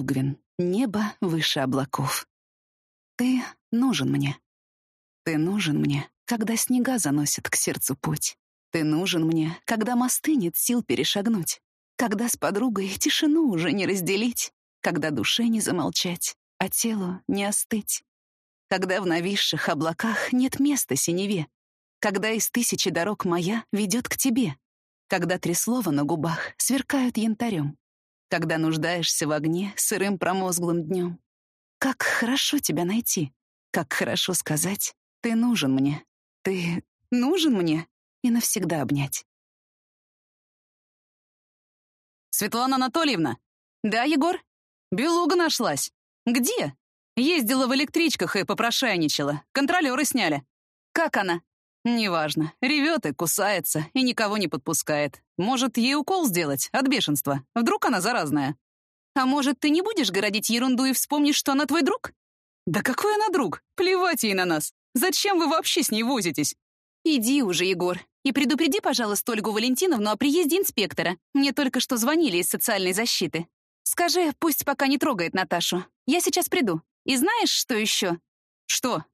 Огвин, небо выше облаков. Ты нужен мне. Ты нужен мне, когда снега заносят к сердцу путь. Ты нужен мне, когда мосты нет сил перешагнуть. Когда с подругой тишину уже не разделить. Когда душе не замолчать, а телу не остыть. Когда в нависших облаках нет места синеве. Когда из тысячи дорог моя ведет к тебе. Когда три слова на губах сверкают янтарем. Когда нуждаешься в огне сырым промозглым днем. Как хорошо тебя найти. Как хорошо сказать «ты нужен мне». Ты нужен мне и навсегда обнять. «Светлана Анатольевна!» «Да, Егор?» «Белуга нашлась!» «Где?» «Ездила в электричках и попрошайничала. Контролеры сняли». «Как она?» «Неважно. Ревет и кусается, и никого не подпускает. Может, ей укол сделать от бешенства? Вдруг она заразная?» «А может, ты не будешь городить ерунду и вспомнишь, что она твой друг?» «Да какой она друг? Плевать ей на нас. Зачем вы вообще с ней возитесь?» «Иди уже, Егор, и предупреди, пожалуйста, Ольгу Валентиновну о приезде инспектора. Мне только что звонили из социальной защиты. Скажи, пусть пока не трогает Наташу. Я сейчас приду. И знаешь, что еще?» «Что?»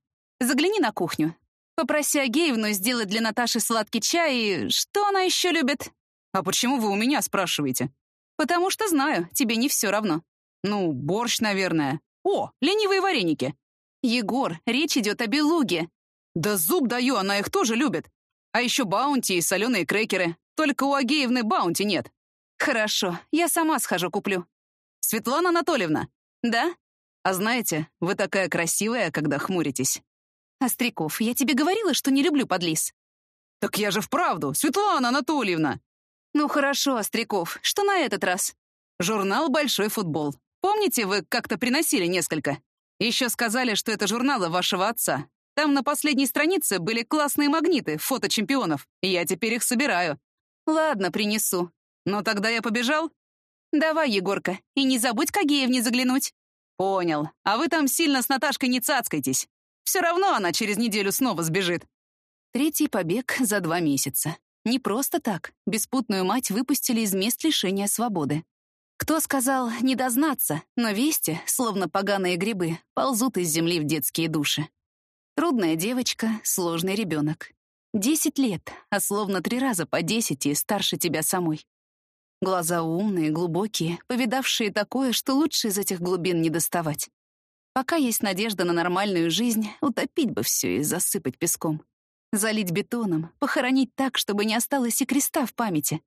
«Загляни на кухню. Попроси Агеевну сделать для Наташи сладкий чай и... Что она еще любит?» «А почему вы у меня спрашиваете?» «Потому что знаю, тебе не все равно». «Ну, борщ, наверное. О, ленивые вареники». «Егор, речь идет о белуге». «Да зуб даю, она их тоже любит. А еще баунти и соленые крекеры. Только у Агеевны баунти нет». «Хорошо, я сама схожу куплю». «Светлана Анатольевна». «Да?» «А знаете, вы такая красивая, когда хмуритесь». «Остряков, я тебе говорила, что не люблю подлиз». «Так я же вправду, Светлана Анатольевна!» «Ну хорошо, Остряков, что на этот раз?» «Журнал «Большой футбол». Помните, вы как-то приносили несколько? Еще сказали, что это журналы вашего отца. Там на последней странице были классные магниты, фото чемпионов, я теперь их собираю». «Ладно, принесу». «Ну тогда я побежал?» «Давай, Егорка, и не забудь к Агеевне заглянуть». «Понял. А вы там сильно с Наташкой не цацкайтесь. Все равно она через неделю снова сбежит». Третий побег за два месяца. Не просто так. Беспутную мать выпустили из мест лишения свободы. Кто сказал «не дознаться», но вести, словно поганые грибы, ползут из земли в детские души. Трудная девочка, сложный ребенок. Десять лет, а словно три раза по десять и старше тебя самой. Глаза умные, глубокие, повидавшие такое, что лучше из этих глубин не доставать. Пока есть надежда на нормальную жизнь, утопить бы все и засыпать песком. Залить бетоном, похоронить так, чтобы не осталось и креста в памяти.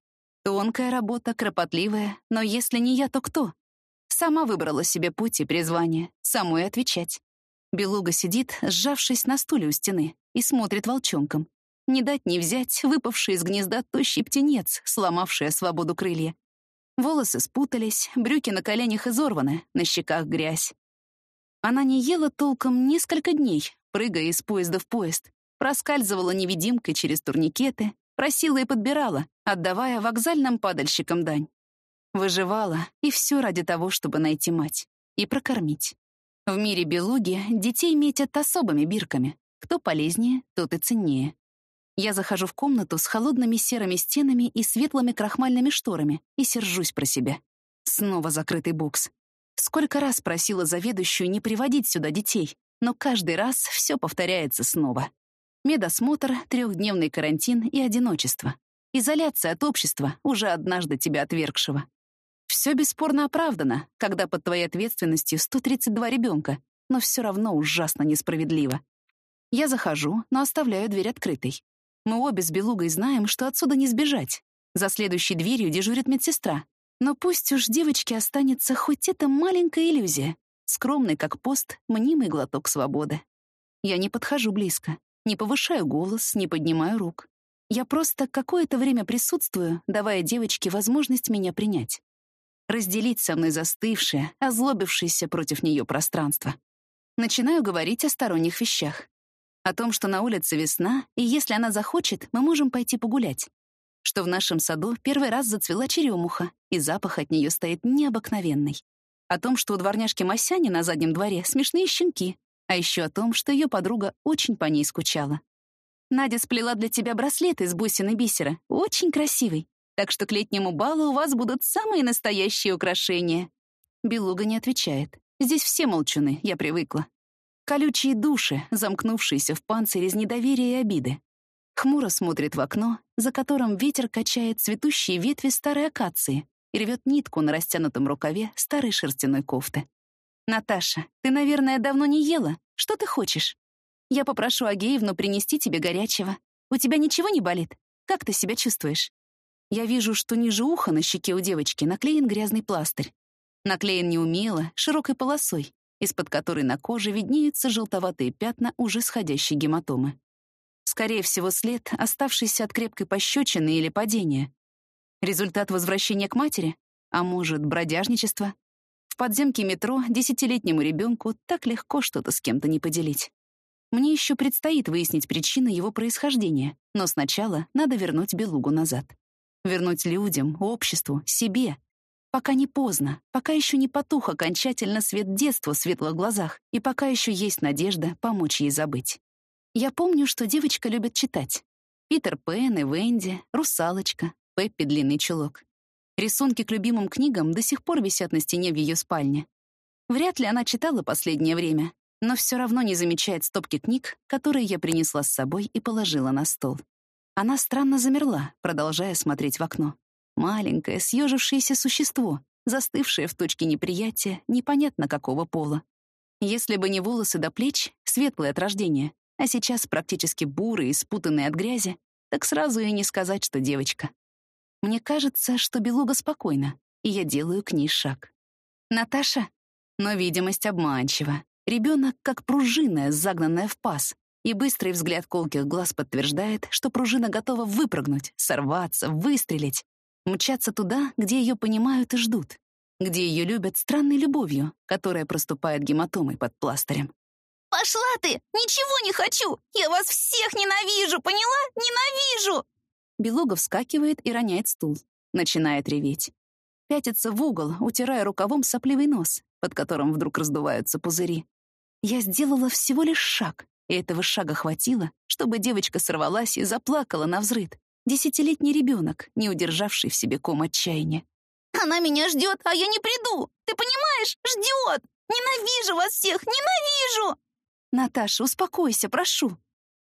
Тонкая работа, кропотливая, но если не я, то кто? Сама выбрала себе путь и призвание, самой отвечать. Белуга сидит, сжавшись на стуле у стены, и смотрит волчонком. Не дать не взять выпавший из гнезда тощий птенец, сломавший свободу крылья. Волосы спутались, брюки на коленях изорваны, на щеках грязь. Она не ела толком несколько дней, прыгая из поезда в поезд, проскальзывала невидимкой через турникеты, просила и подбирала, отдавая вокзальным падальщикам дань. Выживала, и все ради того, чтобы найти мать и прокормить. В мире белуги детей метят особыми бирками. Кто полезнее, тот и ценнее. Я захожу в комнату с холодными серыми стенами и светлыми крахмальными шторами и сержусь про себя. Снова закрытый бокс. Сколько раз просила заведующую не приводить сюда детей, но каждый раз все повторяется снова. Медосмотр, трехдневный карантин и одиночество. Изоляция от общества, уже однажды тебя отвергшего. Все бесспорно оправдано, когда под твоей ответственностью 132 ребенка, но все равно ужасно несправедливо. Я захожу, но оставляю дверь открытой. Мы обе с Белугой знаем, что отсюда не сбежать. За следующей дверью дежурит медсестра. Но пусть уж девочке останется хоть эта маленькая иллюзия, скромный как пост, мнимый глоток свободы. Я не подхожу близко, не повышаю голос, не поднимаю рук. Я просто какое-то время присутствую, давая девочке возможность меня принять. Разделить со мной застывшее, озлобившееся против нее пространство. Начинаю говорить о сторонних вещах. О том, что на улице весна, и если она захочет, мы можем пойти погулять. Что в нашем саду первый раз зацвела черемуха, и запах от нее стоит необыкновенный. О том, что у дворняжки Масяни на заднем дворе смешные щенки, а еще о том, что ее подруга очень по ней скучала. Надя сплела для тебя браслет из бусин и бисера, очень красивый, так что к летнему балу у вас будут самые настоящие украшения. Белуга не отвечает. Здесь все молчуны, я привыкла. Колючие души, замкнувшиеся в панцире из недоверия и обиды. Хмуро смотрит в окно, за которым ветер качает цветущие ветви старой акации и рвет нитку на растянутом рукаве старой шерстяной кофты. «Наташа, ты, наверное, давно не ела. Что ты хочешь? Я попрошу Агеевну принести тебе горячего. У тебя ничего не болит? Как ты себя чувствуешь?» Я вижу, что ниже уха на щеке у девочки наклеен грязный пластырь. Наклеен неумело, широкой полосой, из-под которой на коже виднеются желтоватые пятна уже сходящей гематомы. Скорее всего, след, оставшийся от крепкой пощечины или падения. Результат возвращения к матери? А может, бродяжничество? В подземке метро десятилетнему ребенку так легко что-то с кем-то не поделить. Мне еще предстоит выяснить причины его происхождения, но сначала надо вернуть Белугу назад. Вернуть людям, обществу, себе. Пока не поздно, пока еще не потух окончательно свет детства в светлых глазах, и пока еще есть надежда помочь ей забыть. Я помню, что девочка любит читать. Питер Пен и Венди, Русалочка, Пеппи Длинный чулок. Рисунки к любимым книгам до сих пор висят на стене в ее спальне. Вряд ли она читала последнее время, но все равно не замечает стопки книг, которые я принесла с собой и положила на стол. Она странно замерла, продолжая смотреть в окно. Маленькое, съежившееся существо, застывшее в точке неприятия, непонятно какого пола. Если бы не волосы до плеч, светлые от рождения, а сейчас практически бурые и спутанные от грязи, так сразу и не сказать, что девочка. Мне кажется, что Белуга спокойна, и я делаю к ней шаг. «Наташа?» Но видимость обманчива. Ребенок как пружина, загнанная в паз, и быстрый взгляд колких глаз подтверждает, что пружина готова выпрыгнуть, сорваться, выстрелить, мчаться туда, где ее понимают и ждут, где ее любят странной любовью, которая проступает гематомой под пластырем. «Пошла ты! Ничего не хочу! Я вас всех ненавижу, поняла? Ненавижу!» Белуга вскакивает и роняет стул. Начинает реветь. Пятится в угол, утирая рукавом сопливый нос, под которым вдруг раздуваются пузыри. Я сделала всего лишь шаг, и этого шага хватило, чтобы девочка сорвалась и заплакала на взрыд. Десятилетний ребенок, не удержавший в себе ком отчаяния. «Она меня ждет, а я не приду! Ты понимаешь? Ждет! Ненавижу вас всех! Ненавижу!» «Наташа, успокойся, прошу!»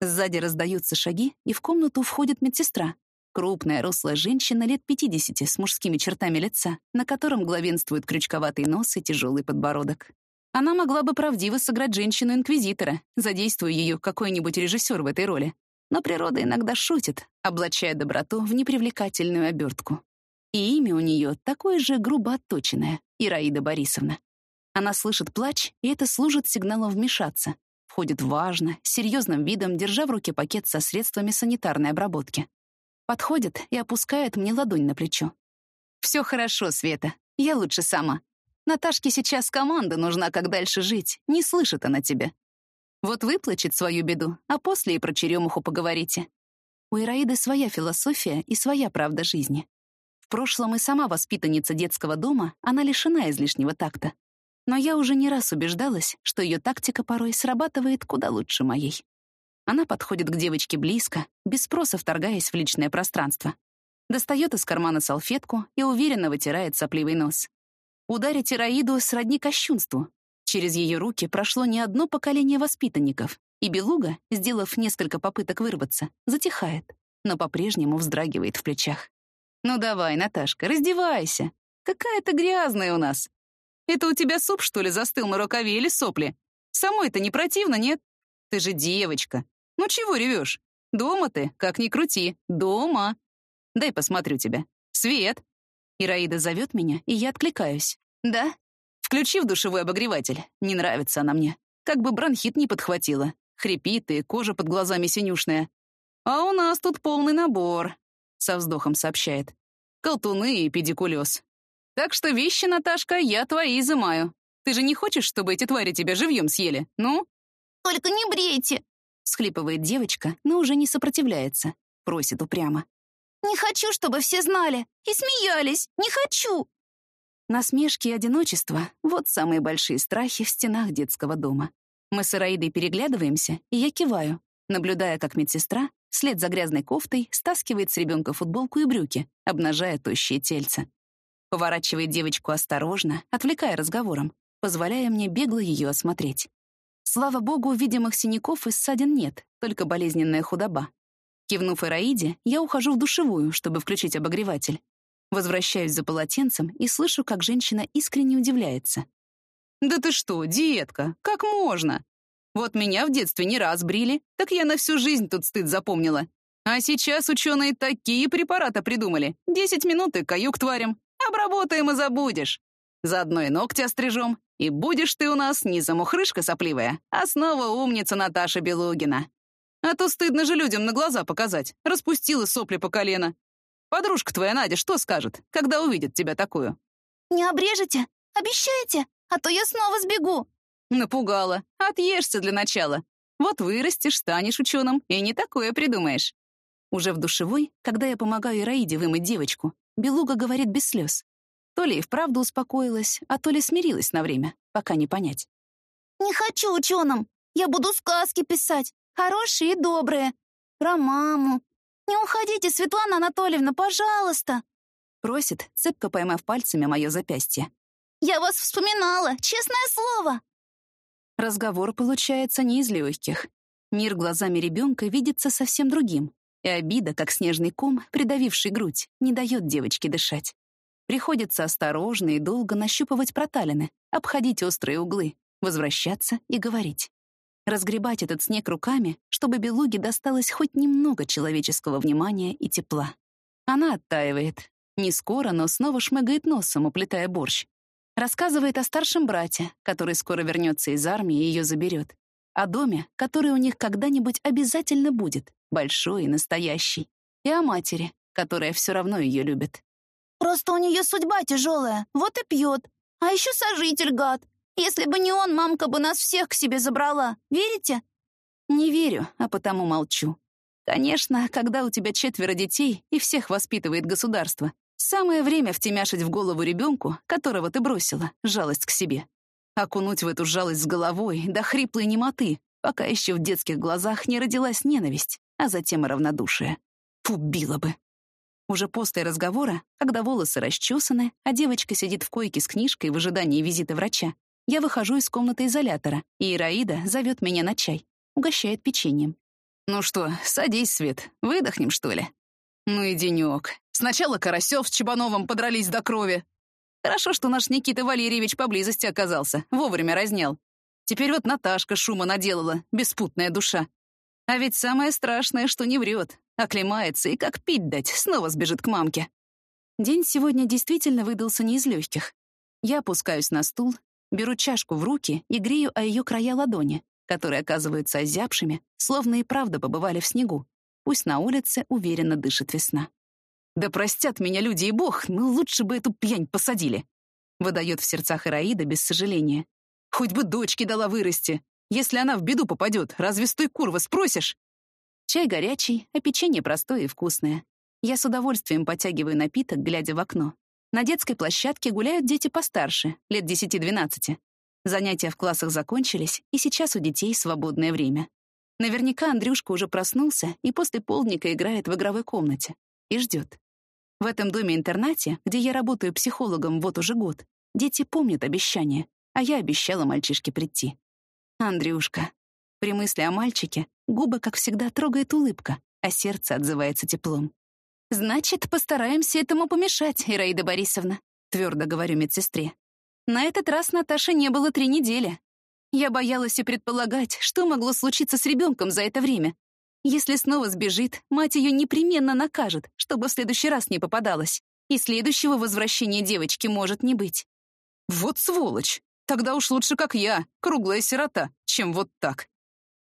Сзади раздаются шаги, и в комнату входит медсестра. Крупная, рослая женщина лет 50 с мужскими чертами лица, на котором главенствует крючковатый нос и тяжелый подбородок. Она могла бы правдиво сыграть женщину-инквизитора, задействуя ее какой-нибудь режиссер в этой роли. Но природа иногда шутит, облачая доброту в непривлекательную обертку. И имя у нее такое же грубо отточенное — Ираида Борисовна. Она слышит плач, и это служит сигналом вмешаться, Входит важно, с серьезным видом, держа в руке пакет со средствами санитарной обработки. Подходит и опускает мне ладонь на плечо. «Все хорошо, Света. Я лучше сама. Наташке сейчас команда нужна, как дальше жить. Не слышит она тебя. Вот выплачет свою беду, а после и про черемуху поговорите. У Ираиды своя философия и своя правда жизни. В прошлом и сама воспитанница детского дома, она лишена излишнего такта. Но я уже не раз убеждалась, что ее тактика порой срабатывает куда лучше моей. Она подходит к девочке близко, без спроса вторгаясь в личное пространство. Достает из кармана салфетку и уверенно вытирает сопливый нос. Ударить Ираиду сродни кощунству. Через ее руки прошло не одно поколение воспитанников, и Белуга, сделав несколько попыток вырваться, затихает, но по-прежнему вздрагивает в плечах. «Ну давай, Наташка, раздевайся. Какая ты грязная у нас. Это у тебя суп, что ли, застыл на рукаве или сопли? Самой-то не противно, нет? Ты же девочка. Ну чего ревешь? Дома ты, как ни крути. Дома. Дай посмотрю тебя. Свет. Ираида зовет меня, и я откликаюсь. Да? Включи в душевой обогреватель. Не нравится она мне. Как бы бронхит не подхватила. Хрипит и кожа под глазами синюшная. А у нас тут полный набор, со вздохом сообщает. Колтуны и педикулез. Так что вещи, Наташка, я твои изымаю. Ты же не хочешь, чтобы эти твари тебя живьем съели, ну?» «Только не брейте!» — схлипывает девочка, но уже не сопротивляется. Просит упрямо. «Не хочу, чтобы все знали и смеялись! Не хочу!» Насмешки и одиночество — вот самые большие страхи в стенах детского дома. Мы с Ираидой переглядываемся, и я киваю, наблюдая, как медсестра, вслед за грязной кофтой, стаскивает с ребенка футболку и брюки, обнажая тощие тельца. Поворачивает девочку осторожно, отвлекая разговором, позволяя мне бегло ее осмотреть. Слава богу, видимых синяков и ссадин нет, только болезненная худоба. Кивнув Ираиде, я ухожу в душевую, чтобы включить обогреватель. Возвращаюсь за полотенцем и слышу, как женщина искренне удивляется. «Да ты что, диетка, как можно? Вот меня в детстве не раз брили, так я на всю жизнь тут стыд запомнила. А сейчас ученые такие препараты придумали. Десять минут и каюк тварям. Обработаем и забудешь. Заодно и ногти острижем. И будешь ты у нас не замухрышка сопливая, а снова умница Наташа Белугина. А то стыдно же людям на глаза показать. Распустила сопли по колено. Подружка твоя Надя что скажет, когда увидит тебя такую? Не обрежете? Обещаете? А то я снова сбегу. Напугала. Отъешься для начала. Вот вырастешь, станешь ученым, и не такое придумаешь. Уже в душевой, когда я помогаю Ираиде вымыть девочку, Белуга говорит без слез. То ли и вправду успокоилась, а то ли смирилась на время, пока не понять. «Не хочу ученым. Я буду сказки писать. Хорошие и добрые. Про маму. Не уходите, Светлана Анатольевна, пожалуйста!» Просит, цепко поймав пальцами мое запястье. «Я вас вспоминала, честное слово!» Разговор получается не из легких. Мир глазами ребенка видится совсем другим, и обида, как снежный ком, придавивший грудь, не дает девочке дышать. Приходится осторожно и долго нащупывать проталины, обходить острые углы, возвращаться и говорить. Разгребать этот снег руками, чтобы белуге досталось хоть немного человеческого внимания и тепла. Она оттаивает. Не скоро, но снова шмыгает носом, уплетая борщ. Рассказывает о старшем брате, который скоро вернется из армии и ее заберет. О доме, который у них когда-нибудь обязательно будет, большой и настоящий. И о матери, которая все равно ее любит. Просто у нее судьба тяжелая, вот и пьет. А еще сожитель гад. Если бы не он, мамка бы нас всех к себе забрала. Верите? Не верю, а потому молчу. Конечно, когда у тебя четверо детей и всех воспитывает государство, самое время втемяшить в голову ребенку, которого ты бросила, жалость к себе. Окунуть в эту жалость с головой до хриплой немоты, пока еще в детских глазах не родилась ненависть, а затем и равнодушие. Убила бы. Уже после разговора, когда волосы расчесаны, а девочка сидит в койке с книжкой в ожидании визита врача, я выхожу из комнаты изолятора, и Ираида зовет меня на чай, угощает печеньем. «Ну что, садись, Свет, выдохнем, что ли?» «Ну и денек. Сначала Карасев с Чебановым подрались до крови. Хорошо, что наш Никита Валерьевич поблизости оказался, вовремя разнял. Теперь вот Наташка шума наделала, беспутная душа. А ведь самое страшное, что не врет. Оклемается и как пить дать, снова сбежит к мамке. День сегодня действительно выдался не из легких. Я опускаюсь на стул, беру чашку в руки и грею о ее края ладони, которые оказываются озябшими, словно и правда побывали в снегу. Пусть на улице уверенно дышит весна. «Да простят меня люди и бог, но лучше бы эту пьянь посадили», выдает в сердцах Ираида без сожаления. «Хоть бы дочке дала вырасти. Если она в беду попадет, разве с той курвы спросишь?» Чай горячий, а печенье простое и вкусное. Я с удовольствием потягиваю напиток, глядя в окно. На детской площадке гуляют дети постарше, лет 10-12. Занятия в классах закончились, и сейчас у детей свободное время. Наверняка Андрюшка уже проснулся и после полдника играет в игровой комнате. И ждет. В этом доме-интернате, где я работаю психологом вот уже год, дети помнят обещание, а я обещала мальчишке прийти. Андрюшка. При мысли о мальчике Губы, как всегда, трогает улыбка, а сердце отзывается теплом. «Значит, постараемся этому помешать, Ираида Борисовна», твердо говорю медсестре. На этот раз Наташе не было три недели. Я боялась и предполагать, что могло случиться с ребенком за это время. Если снова сбежит, мать ее непременно накажет, чтобы в следующий раз не попадалась. И следующего возвращения девочки может не быть. Вот сволочь! Тогда уж лучше, как я, круглая сирота, чем вот так.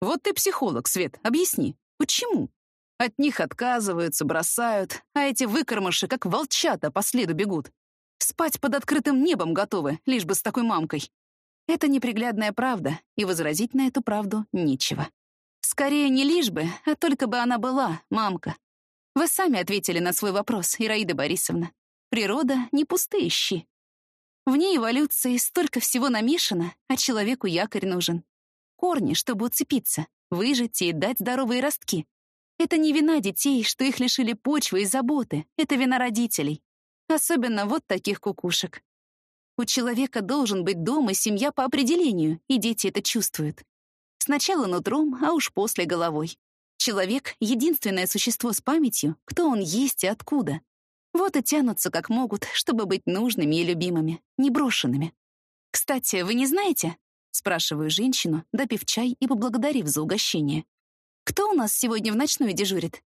Вот ты психолог, Свет, объясни, почему? От них отказываются, бросают, а эти выкормыши, как волчата, по следу бегут. Спать под открытым небом готовы, лишь бы с такой мамкой. Это неприглядная правда, и возразить на эту правду нечего. Скорее, не лишь бы, а только бы она была, мамка. Вы сами ответили на свой вопрос, Ираида Борисовна. Природа — не пустые щи. В ней эволюции столько всего намешано, а человеку якорь нужен корни, чтобы уцепиться, выжить и дать здоровые ростки. Это не вина детей, что их лишили почвы и заботы, это вина родителей. Особенно вот таких кукушек. У человека должен быть дом и семья по определению, и дети это чувствуют. Сначала нутром, а уж после головой. Человек — единственное существо с памятью, кто он есть и откуда. Вот и тянутся как могут, чтобы быть нужными и любимыми, не брошенными. «Кстати, вы не знаете?» — спрашиваю женщину, допив чай и поблагодарив за угощение. «Кто у нас сегодня в ночной дежурит?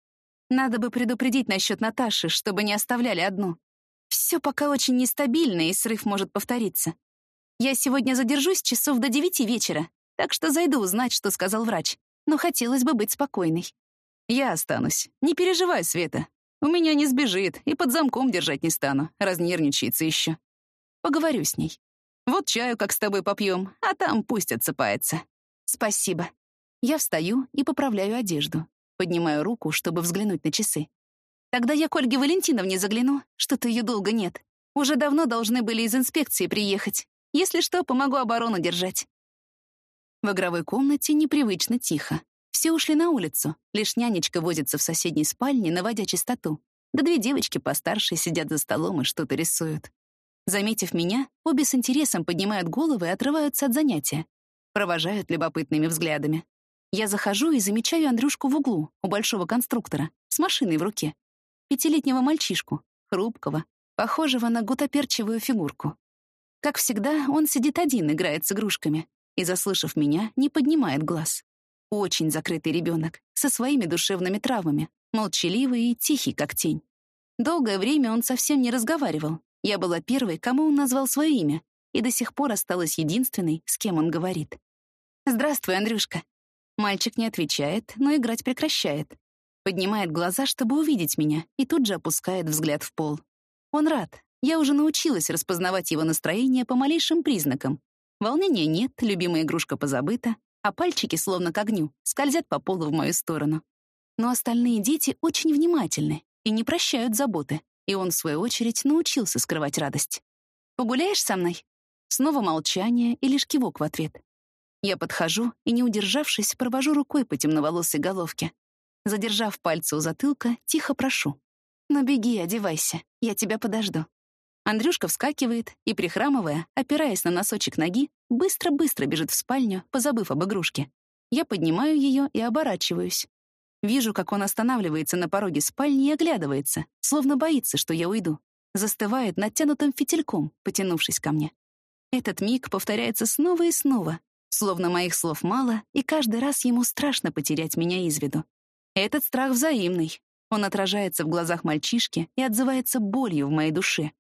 Надо бы предупредить насчет Наташи, чтобы не оставляли одну. Все пока очень нестабильно, и срыв может повториться. Я сегодня задержусь часов до девяти вечера, так что зайду узнать, что сказал врач. Но хотелось бы быть спокойной. Я останусь. Не переживай, Света. У меня не сбежит, и под замком держать не стану. Разнервничается еще. Поговорю с ней. Вот чаю, как с тобой попьем, а там пусть отсыпается. Спасибо. Я встаю и поправляю одежду. Поднимаю руку, чтобы взглянуть на часы. Тогда я к Ольге Валентиновне загляну. Что-то ее долго нет. Уже давно должны были из инспекции приехать. Если что, помогу оборону держать. В игровой комнате непривычно тихо. Все ушли на улицу. Лишь нянечка возится в соседней спальне, наводя чистоту. Да две девочки постарше сидят за столом и что-то рисуют. Заметив меня, обе с интересом поднимают головы и отрываются от занятия. Провожают любопытными взглядами. Я захожу и замечаю Андрюшку в углу, у большого конструктора, с машиной в руке. Пятилетнего мальчишку, хрупкого, похожего на гутоперчивую фигурку. Как всегда, он сидит один, играет с игрушками, и, заслышав меня, не поднимает глаз. Очень закрытый ребенок, со своими душевными травмами, молчаливый и тихий, как тень. Долгое время он совсем не разговаривал. Я была первой, кому он назвал свое имя, и до сих пор осталась единственной, с кем он говорит. «Здравствуй, Андрюшка». Мальчик не отвечает, но играть прекращает. Поднимает глаза, чтобы увидеть меня, и тут же опускает взгляд в пол. Он рад. Я уже научилась распознавать его настроение по малейшим признакам. Волнения нет, любимая игрушка позабыта, а пальчики, словно к огню, скользят по полу в мою сторону. Но остальные дети очень внимательны и не прощают заботы, и он, в свою очередь, научился скрывать радость. «Погуляешь со мной?» Снова молчание и лишь кивок в ответ. Я подхожу и, не удержавшись, провожу рукой по темноволосой головке. Задержав пальцы у затылка, тихо прошу. «Ну беги, одевайся, я тебя подожду». Андрюшка вскакивает и, прихрамывая, опираясь на носочек ноги, быстро-быстро бежит в спальню, позабыв об игрушке. Я поднимаю ее и оборачиваюсь. Вижу, как он останавливается на пороге спальни и оглядывается, словно боится, что я уйду. Застывает натянутым фитильком, потянувшись ко мне. Этот миг повторяется снова и снова, словно моих слов мало, и каждый раз ему страшно потерять меня из виду. Этот страх взаимный. Он отражается в глазах мальчишки и отзывается болью в моей душе.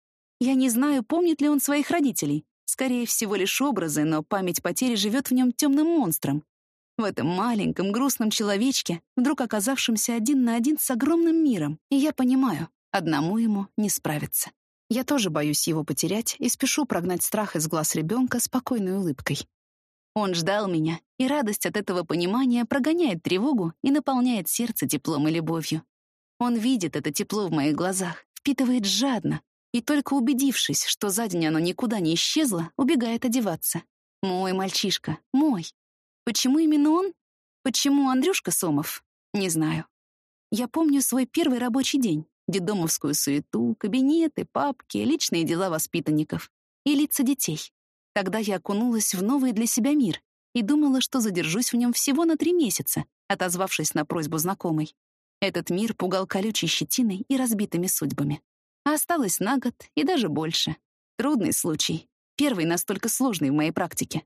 Я не знаю, помнит ли он своих родителей. Скорее всего, лишь образы, но память потери живет в нем темным монстром. В этом маленьком, грустном человечке, вдруг оказавшемся один на один с огромным миром. И я понимаю, одному ему не справиться. Я тоже боюсь его потерять и спешу прогнать страх из глаз ребенка спокойной улыбкой. Он ждал меня, и радость от этого понимания прогоняет тревогу и наполняет сердце теплом и любовью. Он видит это тепло в моих глазах, впитывает жадно, и только убедившись, что за день оно никуда не исчезло, убегает одеваться. Мой мальчишка, мой. Почему именно он? Почему Андрюшка Сомов? Не знаю. Я помню свой первый рабочий день, детдомовскую суету, кабинеты, папки, личные дела воспитанников и лица детей. Тогда я окунулась в новый для себя мир и думала, что задержусь в нем всего на три месяца, отозвавшись на просьбу знакомой. Этот мир пугал колючей щетиной и разбитыми судьбами а осталось на год и даже больше. Трудный случай. Первый настолько сложный в моей практике.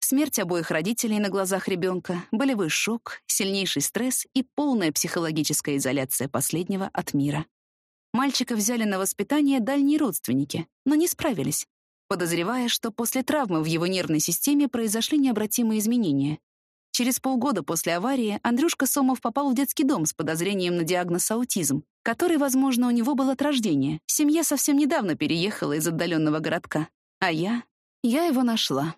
Смерть обоих родителей на глазах ребенка, болевой шок, сильнейший стресс и полная психологическая изоляция последнего от мира. Мальчика взяли на воспитание дальние родственники, но не справились, подозревая, что после травмы в его нервной системе произошли необратимые изменения, Через полгода после аварии Андрюшка Сомов попал в детский дом с подозрением на диагноз аутизм, который, возможно, у него был от рождения. Семья совсем недавно переехала из отдаленного городка. А я? Я его нашла.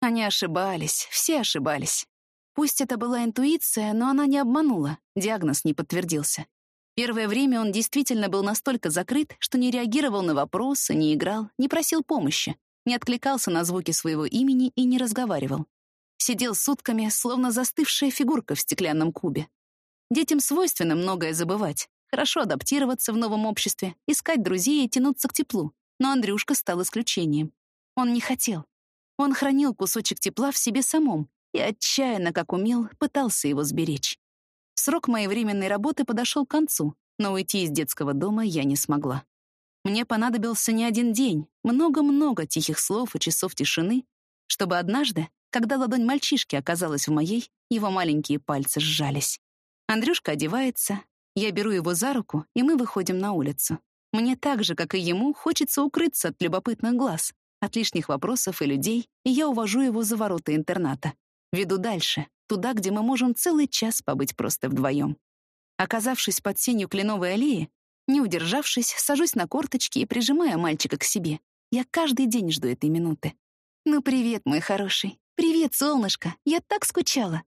Они ошибались, все ошибались. Пусть это была интуиция, но она не обманула, диагноз не подтвердился. Первое время он действительно был настолько закрыт, что не реагировал на вопросы, не играл, не просил помощи, не откликался на звуки своего имени и не разговаривал. Сидел сутками, словно застывшая фигурка в стеклянном кубе. Детям свойственно многое забывать, хорошо адаптироваться в новом обществе, искать друзей и тянуться к теплу. Но Андрюшка стал исключением. Он не хотел. Он хранил кусочек тепла в себе самом и отчаянно, как умел, пытался его сберечь. Срок моей временной работы подошел к концу, но уйти из детского дома я не смогла. Мне понадобился не один день, много-много тихих слов и часов тишины, чтобы однажды, когда ладонь мальчишки оказалась в моей, его маленькие пальцы сжались. Андрюшка одевается, я беру его за руку, и мы выходим на улицу. Мне так же, как и ему, хочется укрыться от любопытных глаз, от лишних вопросов и людей, и я увожу его за ворота интерната. Веду дальше, туда, где мы можем целый час побыть просто вдвоем. Оказавшись под сенью кленовой аллеи, не удержавшись, сажусь на корточки и прижимаю мальчика к себе. Я каждый день жду этой минуты. «Ну, привет, мой хороший. Привет, солнышко. Я так скучала».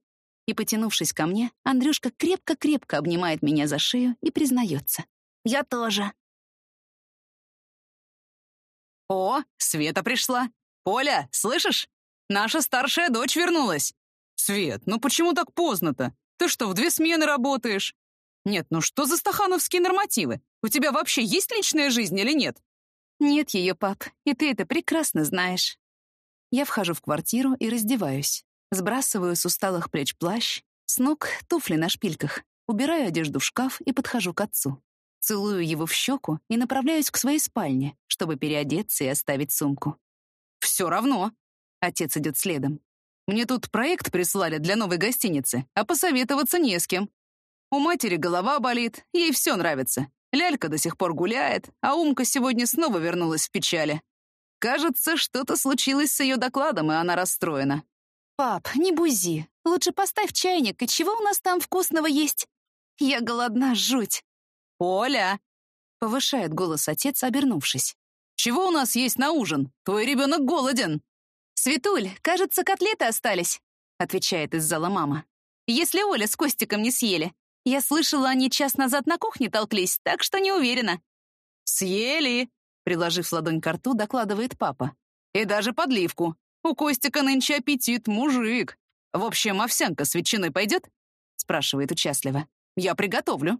И, потянувшись ко мне, Андрюшка крепко-крепко обнимает меня за шею и признается. «Я тоже». «О, Света пришла. Поля, слышишь? Наша старшая дочь вернулась. Свет, ну почему так поздно-то? Ты что, в две смены работаешь? Нет, ну что за стахановские нормативы? У тебя вообще есть личная жизнь или нет? Нет ее, пап, и ты это прекрасно знаешь. Я вхожу в квартиру и раздеваюсь. Сбрасываю с усталых плеч плащ, с ног туфли на шпильках, убираю одежду в шкаф и подхожу к отцу. Целую его в щеку и направляюсь к своей спальне, чтобы переодеться и оставить сумку. «Все равно», Отец идет следом. «Мне тут проект прислали для новой гостиницы, а посоветоваться не с кем. У матери голова болит, ей все нравится. Лялька до сих пор гуляет, а Умка сегодня снова вернулась в печали. Кажется, что-то случилось с ее докладом, и она расстроена». «Пап, не бузи. Лучше поставь чайник, и чего у нас там вкусного есть? Я голодна, жуть». «Оля!» — повышает голос отец, обернувшись. «Чего у нас есть на ужин? Твой ребенок голоден». «Светуль, кажется, котлеты остались», — отвечает из зала мама. «Если Оля с Костиком не съели. Я слышала, они час назад на кухне толклись, так что не уверена». «Съели», — приложив ладонь к рту, докладывает папа. «И даже подливку. У Костика нынче аппетит, мужик. В общем, овсянка с ветчиной пойдет?» — спрашивает участливо. «Я приготовлю».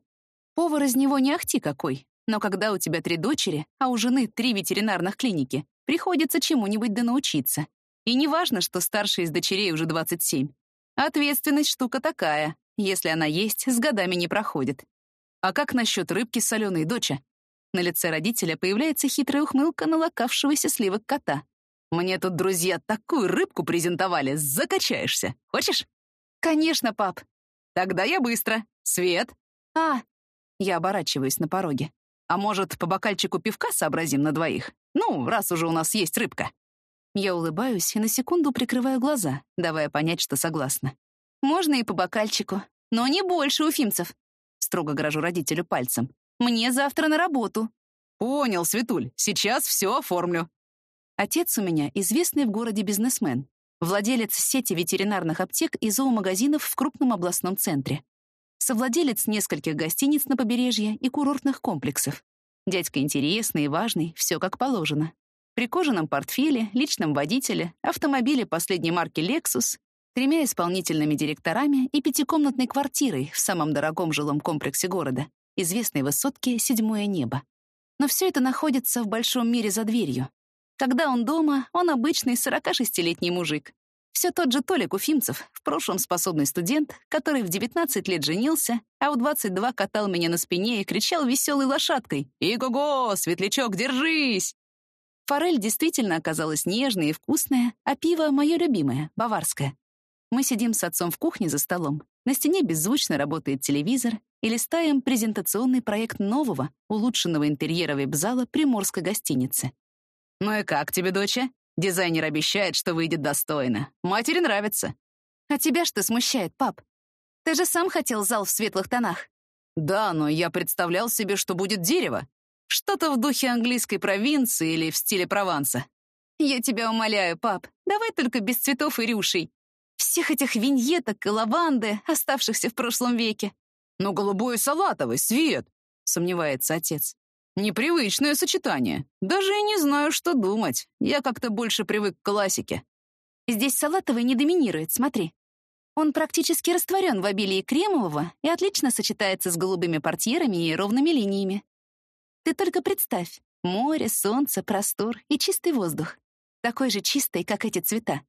Повар из него не ахти какой, но когда у тебя три дочери, а у жены три ветеринарных клиники, приходится чему-нибудь да научиться. И не важно, что старшей из дочерей уже 27. Ответственность штука такая. Если она есть, с годами не проходит. А как насчет рыбки соленой, доча? На лице родителя появляется хитрая ухмылка налокавшегося сливок кота. «Мне тут друзья такую рыбку презентовали, закачаешься. Хочешь?» «Конечно, пап». «Тогда я быстро. Свет». «А». Я оборачиваюсь на пороге. «А может, по бокальчику пивка сообразим на двоих? Ну, раз уже у нас есть рыбка». Я улыбаюсь и на секунду прикрываю глаза, давая понять, что согласна. «Можно и по бокальчику, но не больше, уфимцев», — строго грожу родителю пальцем. «Мне завтра на работу». «Понял, Светуль, сейчас все оформлю». Отец у меня известный в городе бизнесмен, владелец сети ветеринарных аптек и зоомагазинов в крупном областном центре. Совладелец нескольких гостиниц на побережье и курортных комплексов. Дядька интересный и важный, все как положено. При кожаном портфеле, личном водителе, автомобиле последней марки Lexus, тремя исполнительными директорами и пятикомнатной квартирой в самом дорогом жилом комплексе города, известной высотке «Седьмое небо». Но все это находится в большом мире за дверью. Когда он дома, он обычный 46-летний мужик. Все тот же Толик Уфимцев, в прошлом способный студент, который в 19 лет женился, а в 22 катал меня на спине и кричал веселой лошадкой «Иго-го, светлячок, держись!» Форель действительно оказалась нежная и вкусная, а пиво — мое любимое, баварское. Мы сидим с отцом в кухне за столом. На стене беззвучно работает телевизор и листаем презентационный проект нового, улучшенного интерьера веб-зала приморской гостиницы. «Ну и как тебе, доча? Дизайнер обещает, что выйдет достойно. Матери нравится». «А тебя что смущает, пап? Ты же сам хотел зал в светлых тонах». «Да, но я представлял себе, что будет дерево. Что-то в духе английской провинции или в стиле Прованса. Я тебя умоляю, пап, давай только без цветов и рюшей. Всех этих виньеток и лаванды, оставшихся в прошлом веке. Но голубой и салатовый, свет, сомневается отец. Непривычное сочетание. Даже и не знаю, что думать. Я как-то больше привык к классике. Здесь салатовый не доминирует, смотри. Он практически растворен в обилии кремового и отлично сочетается с голубыми портьерами и ровными линиями. Ты только представь, море, солнце, простор и чистый воздух. Такой же чистый, как эти цвета.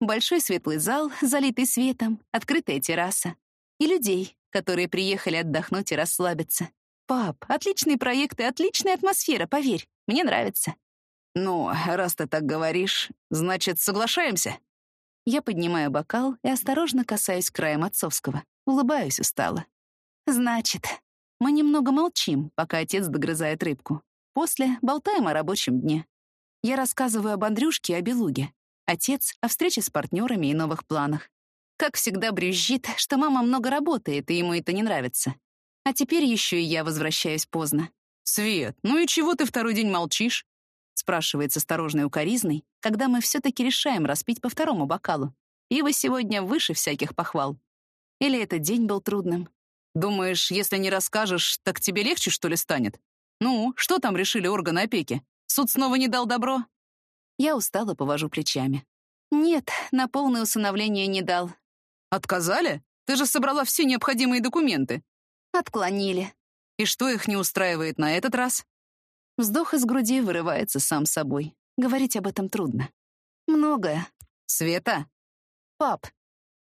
Большой светлый зал, залитый светом, открытая терраса. И людей, которые приехали отдохнуть и расслабиться. Пап, отличный проект и отличная атмосфера, поверь. Мне нравится. Ну, раз ты так говоришь, значит, соглашаемся? Я поднимаю бокал и осторожно касаюсь краем отцовского. Улыбаюсь устало. Значит, мы немного молчим, пока отец догрызает рыбку. После болтаем о рабочем дне. Я рассказываю об Андрюшке и о Белуге. Отец — о встрече с партнерами и новых планах. Как всегда брюзжит, что мама много работает, и ему это не нравится. А теперь еще и я возвращаюсь поздно. «Свет, ну и чего ты второй день молчишь?» спрашивает с осторожной укоризной, когда мы все-таки решаем распить по второму бокалу. Пиво сегодня выше всяких похвал. Или этот день был трудным. Думаешь, если не расскажешь, так тебе легче, что ли, станет? Ну, что там решили органы опеки? Суд снова не дал добро? Я устало повожу плечами. Нет, на полное усыновление не дал. Отказали? Ты же собрала все необходимые документы. Отклонили. И что их не устраивает на этот раз? Вздох из груди вырывается сам собой. Говорить об этом трудно. Многое. Света? Пап.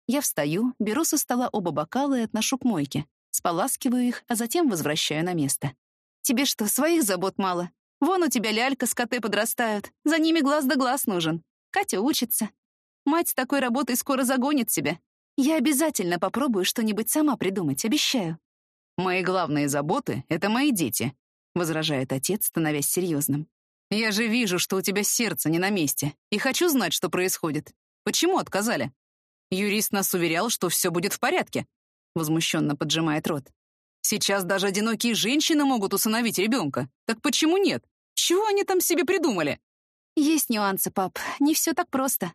Я встаю, беру со стола оба бокала и отношу к мойке. Споласкиваю их, а затем возвращаю на место. Тебе что, своих забот мало? Вон у тебя лялька с коты подрастают. За ними глаз да глаз нужен. Катя учится. Мать с такой работой скоро загонит себя. Я обязательно попробую что-нибудь сама придумать, обещаю. Мои главные заботы — это мои дети. — возражает отец, становясь серьезным. «Я же вижу, что у тебя сердце не на месте, и хочу знать, что происходит. Почему отказали? Юрист нас уверял, что все будет в порядке», — возмущенно поджимает рот. «Сейчас даже одинокие женщины могут усыновить ребенка. Так почему нет? Чего они там себе придумали?» «Есть нюансы, пап. Не все так просто».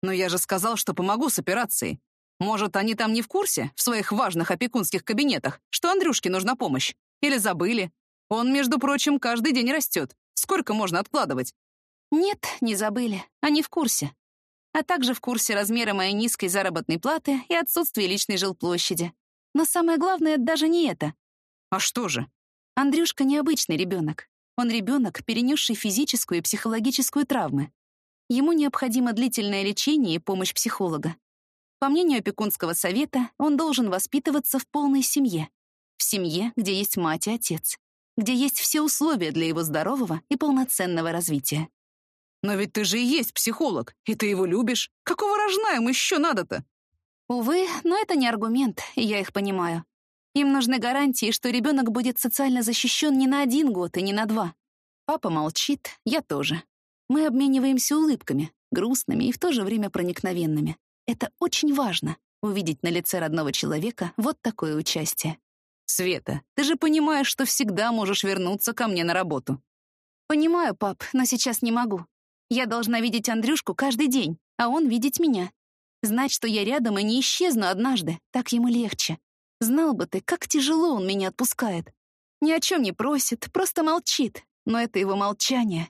«Но я же сказал, что помогу с операцией. Может, они там не в курсе, в своих важных опекунских кабинетах, что Андрюшке нужна помощь? Или забыли? Он, между прочим, каждый день растет. Сколько можно откладывать? Нет, не забыли. Они в курсе. А также в курсе размера моей низкой заработной платы и отсутствия личной жилплощади. Но самое главное даже не это. А что же? Андрюшка необычный ребенок. Он ребенок, перенесший физическую и психологическую травмы. Ему необходимо длительное лечение и помощь психолога. По мнению опекунского совета, он должен воспитываться в полной семье. В семье, где есть мать и отец где есть все условия для его здорового и полноценного развития. «Но ведь ты же и есть психолог, и ты его любишь. Какого рожна ему еще надо-то?» Увы, но это не аргумент, и я их понимаю. Им нужны гарантии, что ребенок будет социально защищен не на один год и не на два. Папа молчит, я тоже. Мы обмениваемся улыбками, грустными и в то же время проникновенными. Это очень важно — увидеть на лице родного человека вот такое участие. «Света, ты же понимаешь, что всегда можешь вернуться ко мне на работу». «Понимаю, пап, но сейчас не могу. Я должна видеть Андрюшку каждый день, а он видеть меня. Знать, что я рядом и не исчезну однажды, так ему легче. Знал бы ты, как тяжело он меня отпускает. Ни о чем не просит, просто молчит, но это его молчание.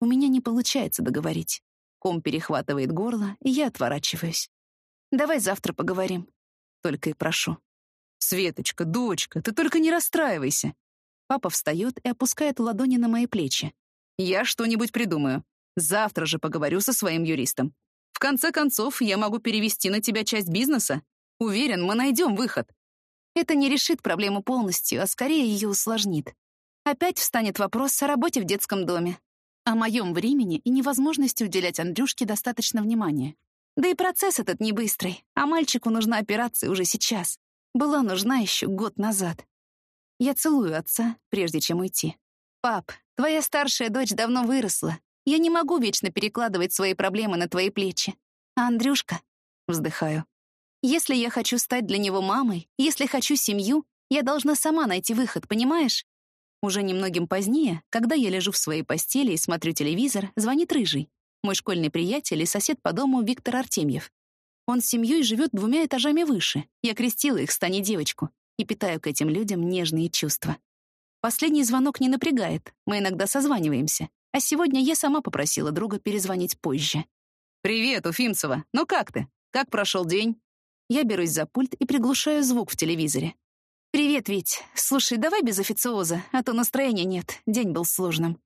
У меня не получается договорить. Ком перехватывает горло, и я отворачиваюсь. Давай завтра поговорим. Только и прошу. «Светочка, дочка, ты только не расстраивайся». Папа встает и опускает ладони на мои плечи. «Я что-нибудь придумаю. Завтра же поговорю со своим юристом. В конце концов, я могу перевести на тебя часть бизнеса. Уверен, мы найдем выход». Это не решит проблему полностью, а скорее ее усложнит. Опять встанет вопрос о работе в детском доме, о моем времени и невозможности уделять Андрюшке достаточно внимания. Да и процесс этот не быстрый, а мальчику нужна операция уже сейчас была нужна еще год назад. Я целую отца, прежде чем уйти. «Пап, твоя старшая дочь давно выросла. Я не могу вечно перекладывать свои проблемы на твои плечи. А Андрюшка...» Вздыхаю. «Если я хочу стать для него мамой, если хочу семью, я должна сама найти выход, понимаешь?» Уже немногим позднее, когда я лежу в своей постели и смотрю телевизор, звонит Рыжий, мой школьный приятель и сосед по дому Виктор Артемьев. Он с семьей живет двумя этажами выше. Я крестила их, стани девочку, и питаю к этим людям нежные чувства. Последний звонок не напрягает, мы иногда созваниваемся. А сегодня я сама попросила друга перезвонить позже. «Привет, Уфимцева. Ну как ты? Как прошел день?» Я берусь за пульт и приглушаю звук в телевизоре. «Привет, Вить. Слушай, давай без официоза, а то настроения нет, день был сложным».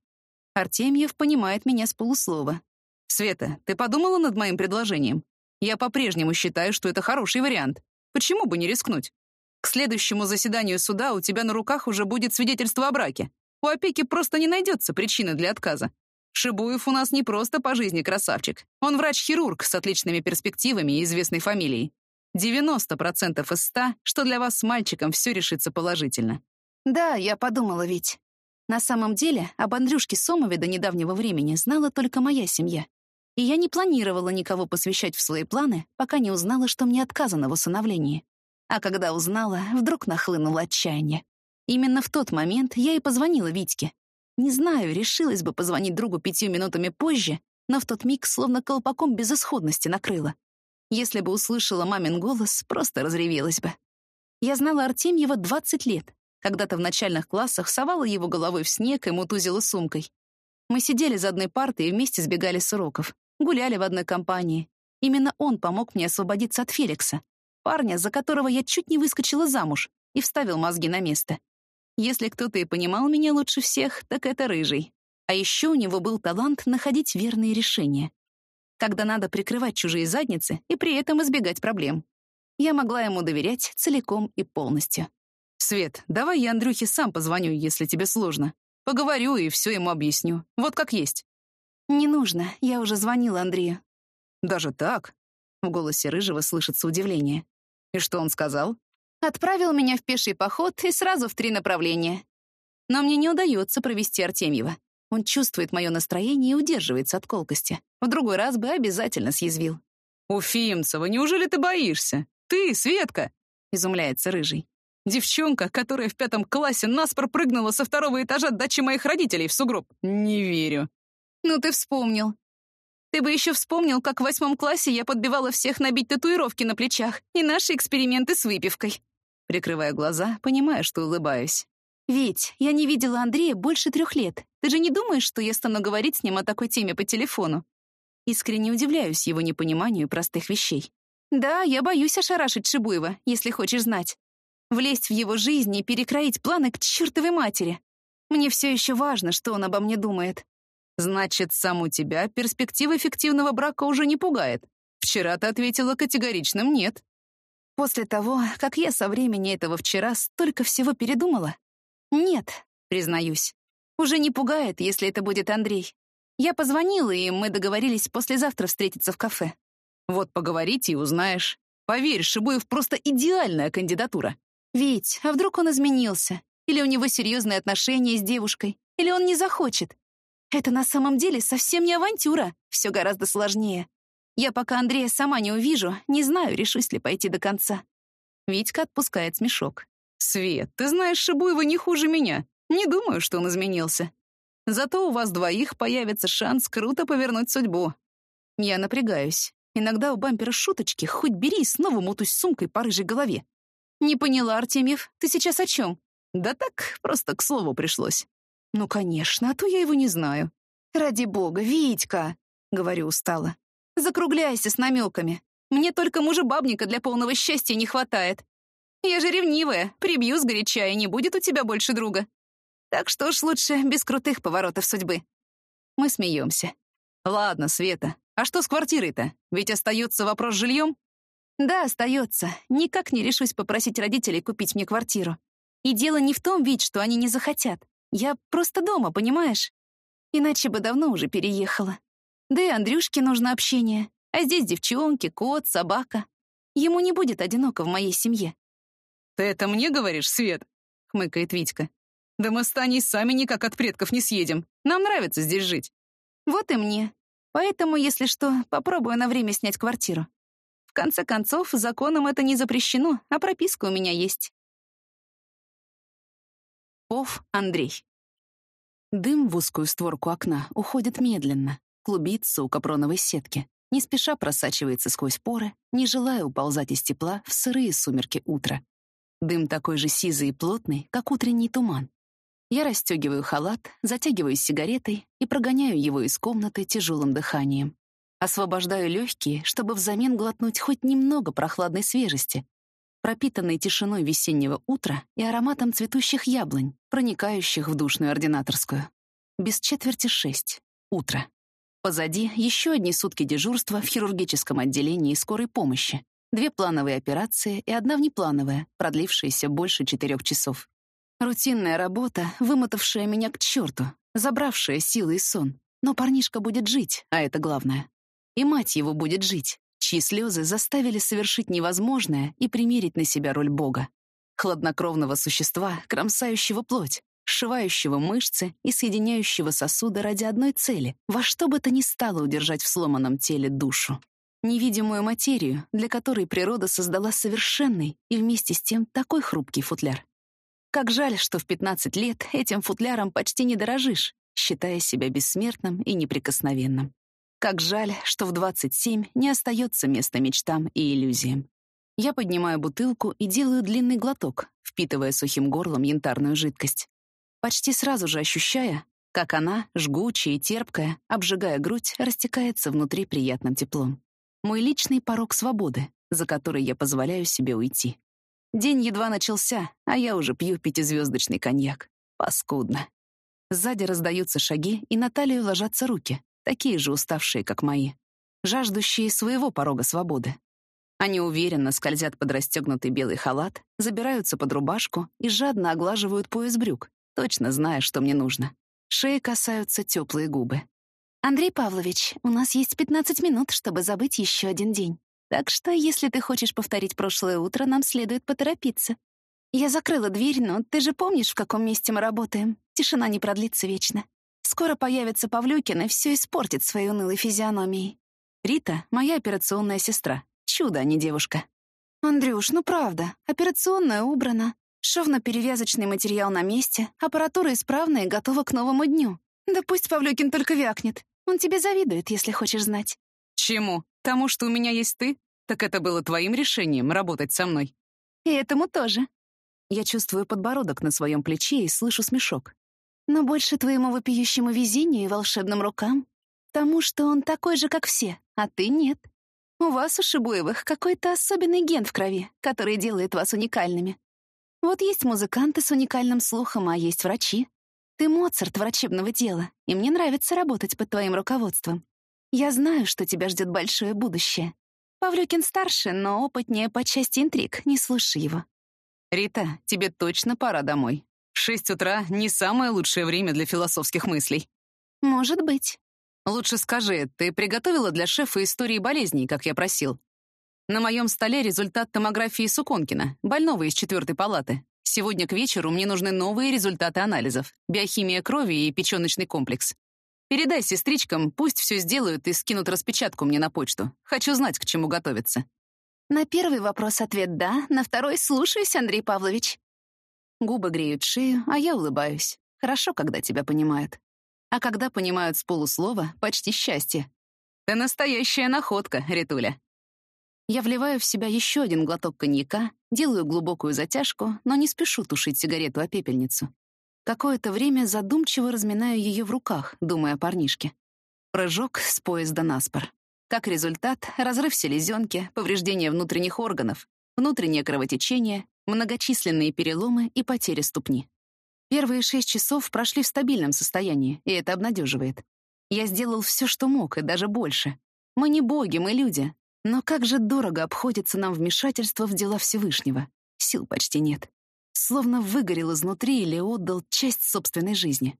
Артемьев понимает меня с полуслова. «Света, ты подумала над моим предложением? Я по-прежнему считаю, что это хороший вариант. Почему бы не рискнуть? К следующему заседанию суда у тебя на руках уже будет свидетельство о браке. У опеки просто не найдется причины для отказа. Шибуев у нас не просто по жизни красавчик. Он врач-хирург с отличными перспективами и известной фамилией. 90% из 100, что для вас с мальчиком все решится положительно. Да, я подумала ведь. На самом деле, об Андрюшке Сомове до недавнего времени знала только моя семья. И я не планировала никого посвящать в свои планы, пока не узнала, что мне отказано в усыновлении. А когда узнала, вдруг нахлынуло отчаяние. Именно в тот момент я и позвонила Витьке. Не знаю, решилась бы позвонить другу пятью минутами позже, но в тот миг словно колпаком безысходности накрыла. Если бы услышала мамин голос, просто разревелась бы. Я знала Артемьева 20 лет. Когда-то в начальных классах совала его головой в снег и мутузила сумкой. Мы сидели за одной партой и вместе сбегали с уроков. Гуляли в одной компании. Именно он помог мне освободиться от Феликса, парня, за которого я чуть не выскочила замуж, и вставил мозги на место. Если кто-то и понимал меня лучше всех, так это Рыжий. А еще у него был талант находить верные решения. Когда надо прикрывать чужие задницы и при этом избегать проблем. Я могла ему доверять целиком и полностью. «Свет, давай я Андрюхе сам позвоню, если тебе сложно. Поговорю и все ему объясню. Вот как есть». «Не нужно, я уже звонила Андрею». «Даже так?» В голосе Рыжего слышится удивление. «И что он сказал?» Отправил меня в пеший поход и сразу в три направления. Но мне не удается провести Артемьева. Он чувствует мое настроение и удерживается от колкости. В другой раз бы обязательно съязвил. «Уфимцева, неужели ты боишься? Ты, Светка!» — изумляется Рыжий. «Девчонка, которая в пятом классе наспор прыгнула со второго этажа дачи моих родителей в сугроб. Не верю». «Ну ты вспомнил. Ты бы еще вспомнил, как в восьмом классе я подбивала всех набить татуировки на плечах и наши эксперименты с выпивкой». Прикрывая глаза, понимая, что улыбаюсь. «Ведь я не видела Андрея больше трех лет. Ты же не думаешь, что я стану говорить с ним о такой теме по телефону?» Искренне удивляюсь его непониманию простых вещей. «Да, я боюсь ошарашить Шибуева, если хочешь знать. Влезть в его жизнь и перекроить планы к чертовой матери. Мне все еще важно, что он обо мне думает. Значит, саму тебя перспектива эффективного брака уже не пугает. Вчера ты ответила категоричным «нет». После того, как я со времени этого вчера столько всего передумала? Нет, признаюсь. Уже не пугает, если это будет Андрей. Я позвонила, и мы договорились послезавтра встретиться в кафе. Вот поговорите и узнаешь. Поверь, Шибуев просто идеальная кандидатура. Ведь, а вдруг он изменился? Или у него серьезные отношения с девушкой? Или он не захочет? Это на самом деле совсем не авантюра, все гораздо сложнее. Я пока Андрея сама не увижу, не знаю, решусь ли пойти до конца. Витька отпускает смешок. «Свет, ты знаешь Шибуева не хуже меня. Не думаю, что он изменился. Зато у вас двоих появится шанс круто повернуть судьбу». Я напрягаюсь. Иногда у бампера шуточки, хоть бери и снова мутусь сумкой по рыжей голове. «Не поняла, Артемьев, ты сейчас о чем?» «Да так, просто к слову пришлось». «Ну, конечно, а то я его не знаю». «Ради бога, Витька!» — говорю устало. «Закругляйся с намеками. Мне только мужа-бабника для полного счастья не хватает. Я же ревнивая, прибью сгоряча, и не будет у тебя больше друга. Так что уж лучше без крутых поворотов судьбы». Мы смеемся. «Ладно, Света, а что с квартирой-то? Ведь остается вопрос с жильем?» «Да, остается. Никак не решусь попросить родителей купить мне квартиру. И дело не в том, ведь, что они не захотят. Я просто дома, понимаешь? Иначе бы давно уже переехала. Да и Андрюшке нужно общение. А здесь девчонки, кот, собака. Ему не будет одиноко в моей семье. «Ты это мне говоришь, Свет?» — хмыкает Витька. «Да мы с Таней сами никак от предков не съедем. Нам нравится здесь жить». «Вот и мне. Поэтому, если что, попробую на время снять квартиру. В конце концов, законом это не запрещено, а прописка у меня есть. Попов Андрей. Дым в узкую створку окна уходит медленно, клубится у капроновой сетки, не спеша просачивается сквозь поры, не желая уползать из тепла в сырые сумерки утра. Дым такой же сизый и плотный, как утренний туман. Я расстегиваю халат, затягиваюсь сигаретой и прогоняю его из комнаты тяжелым дыханием. Освобождаю легкие, чтобы взамен глотнуть хоть немного прохладной свежести, пропитанной тишиной весеннего утра и ароматом цветущих яблонь, проникающих в душную ординаторскую. Без четверти шесть. Утро. Позади еще одни сутки дежурства в хирургическом отделении скорой помощи. Две плановые операции и одна внеплановая, продлившаяся больше четырех часов. Рутинная работа, вымотавшая меня к черту, забравшая силы и сон. Но парнишка будет жить, а это главное. И мать его будет жить, чьи слезы заставили совершить невозможное и примерить на себя роль Бога. Хладнокровного существа, кромсающего плоть, сшивающего мышцы и соединяющего сосуды ради одной цели, во что бы то ни стало удержать в сломанном теле душу. Невидимую материю, для которой природа создала совершенный и вместе с тем такой хрупкий футляр. Как жаль, что в 15 лет этим футляром почти не дорожишь, считая себя бессмертным и неприкосновенным. Как жаль, что в 27 не остается места мечтам и иллюзиям. Я поднимаю бутылку и делаю длинный глоток, впитывая сухим горлом янтарную жидкость. Почти сразу же ощущая, как она, жгучая и терпкая, обжигая грудь, растекается внутри приятным теплом. Мой личный порог свободы, за который я позволяю себе уйти. День едва начался, а я уже пью пятизвездочный коньяк. Паскудно. Сзади раздаются шаги, и на талию ложатся руки, такие же уставшие, как мои, жаждущие своего порога свободы. Они уверенно скользят под расстегнутый белый халат, забираются под рубашку и жадно оглаживают пояс брюк, точно зная, что мне нужно. Шеи касаются теплые губы. «Андрей Павлович, у нас есть 15 минут, чтобы забыть еще один день. Так что, если ты хочешь повторить прошлое утро, нам следует поторопиться. Я закрыла дверь, но ты же помнишь, в каком месте мы работаем. Тишина не продлится вечно. Скоро появится Павлюкин и все испортит своей унылой физиономией. Рита — моя операционная сестра. Чудо, а не девушка. Андрюш, ну правда, операционная убрана. Шовно-перевязочный материал на месте, аппаратура исправна и готова к новому дню. Да пусть Павлюкин только вякнет. Он тебе завидует, если хочешь знать. Чему? Тому, что у меня есть ты? Так это было твоим решением работать со мной. И этому тоже. Я чувствую подбородок на своем плече и слышу смешок. Но больше твоему вопиющему везению и волшебным рукам. Тому, что он такой же, как все, а ты нет. У вас, у Шибуевых, какой-то особенный ген в крови, который делает вас уникальными. Вот есть музыканты с уникальным слухом, а есть врачи. Ты Моцарт врачебного дела, и мне нравится работать под твоим руководством. Я знаю, что тебя ждет большое будущее. Павлюкин старше, но опытнее по части интриг, не слушай его. Рита, тебе точно пора домой. Шесть утра — не самое лучшее время для философских мыслей. Может быть. Лучше скажи, ты приготовила для шефа истории болезней, как я просил? На моем столе результат томографии Суконкина, больного из четвертой палаты. Сегодня к вечеру мне нужны новые результаты анализов, биохимия крови и печёночный комплекс. Передай сестричкам, пусть все сделают и скинут распечатку мне на почту. Хочу знать, к чему готовиться». На первый вопрос ответ «да», на второй «слушаюсь, Андрей Павлович». Губы греют шею, а я улыбаюсь. Хорошо, когда тебя понимают. А когда понимают с полуслова, почти счастье. Ты настоящая находка, Ритуля. Я вливаю в себя еще один глоток коньяка, делаю глубокую затяжку, но не спешу тушить сигарету о пепельницу. Какое-то время задумчиво разминаю ее в руках, думая о парнишке. Прыжок с поезда на спор. Как результат — разрыв селезенки, повреждение внутренних органов, внутреннее кровотечение, многочисленные переломы и потери ступни. Первые шесть часов прошли в стабильном состоянии, и это обнадеживает. Я сделал все, что мог, и даже больше. Мы не боги, мы люди. Но как же дорого обходится нам вмешательство в дела Всевышнего. Сил почти нет словно выгорел изнутри или отдал часть собственной жизни.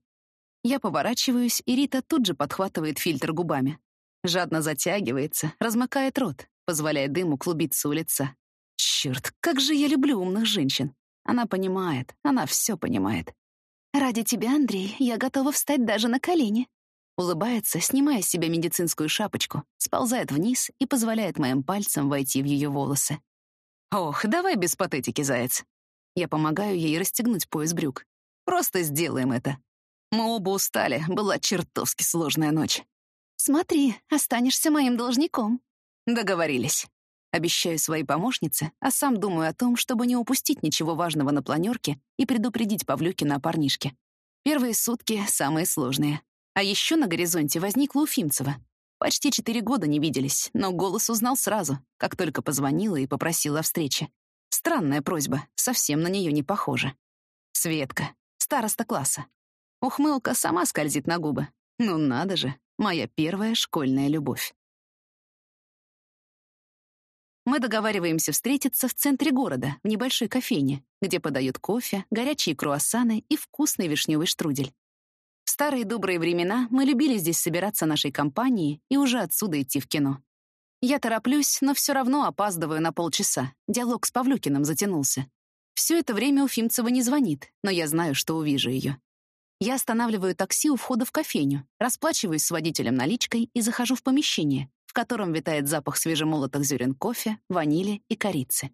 Я поворачиваюсь, и Рита тут же подхватывает фильтр губами. Жадно затягивается, размыкает рот, позволяя дыму клубиться у лица. Черт, как же я люблю умных женщин. Она понимает, она все понимает. «Ради тебя, Андрей, я готова встать даже на колени». Улыбается, снимая с себя медицинскую шапочку, сползает вниз и позволяет моим пальцам войти в ее волосы. «Ох, давай без патетики, заяц. Я помогаю ей расстегнуть пояс брюк. Просто сделаем это. Мы оба устали, была чертовски сложная ночь. Смотри, останешься моим должником. Договорились. Обещаю своей помощнице, а сам думаю о том, чтобы не упустить ничего важного на планерке и предупредить Павлюкина о парнишке. Первые сутки самые сложные. А еще на горизонте возникла Уфимцева. Почти четыре года не виделись, но голос узнал сразу, как только позвонила и попросила о встрече. Странная просьба, совсем на нее не похожа. Светка, староста класса. Ухмылка сама скользит на губы. Ну надо же, моя первая школьная любовь. Мы договариваемся встретиться в центре города, в небольшой кофейне, где подают кофе, горячие круассаны и вкусный вишневый штрудель. В старые добрые времена мы любили здесь собираться нашей компанией и уже отсюда идти в кино. Я тороплюсь, но все равно опаздываю на полчаса. Диалог с Павлюкиным затянулся. Все это время Уфимцева не звонит, но я знаю, что увижу ее. Я останавливаю такси у входа в кофейню, расплачиваюсь с водителем наличкой и захожу в помещение, в котором витает запах свежемолотых зерен кофе, ванили и корицы.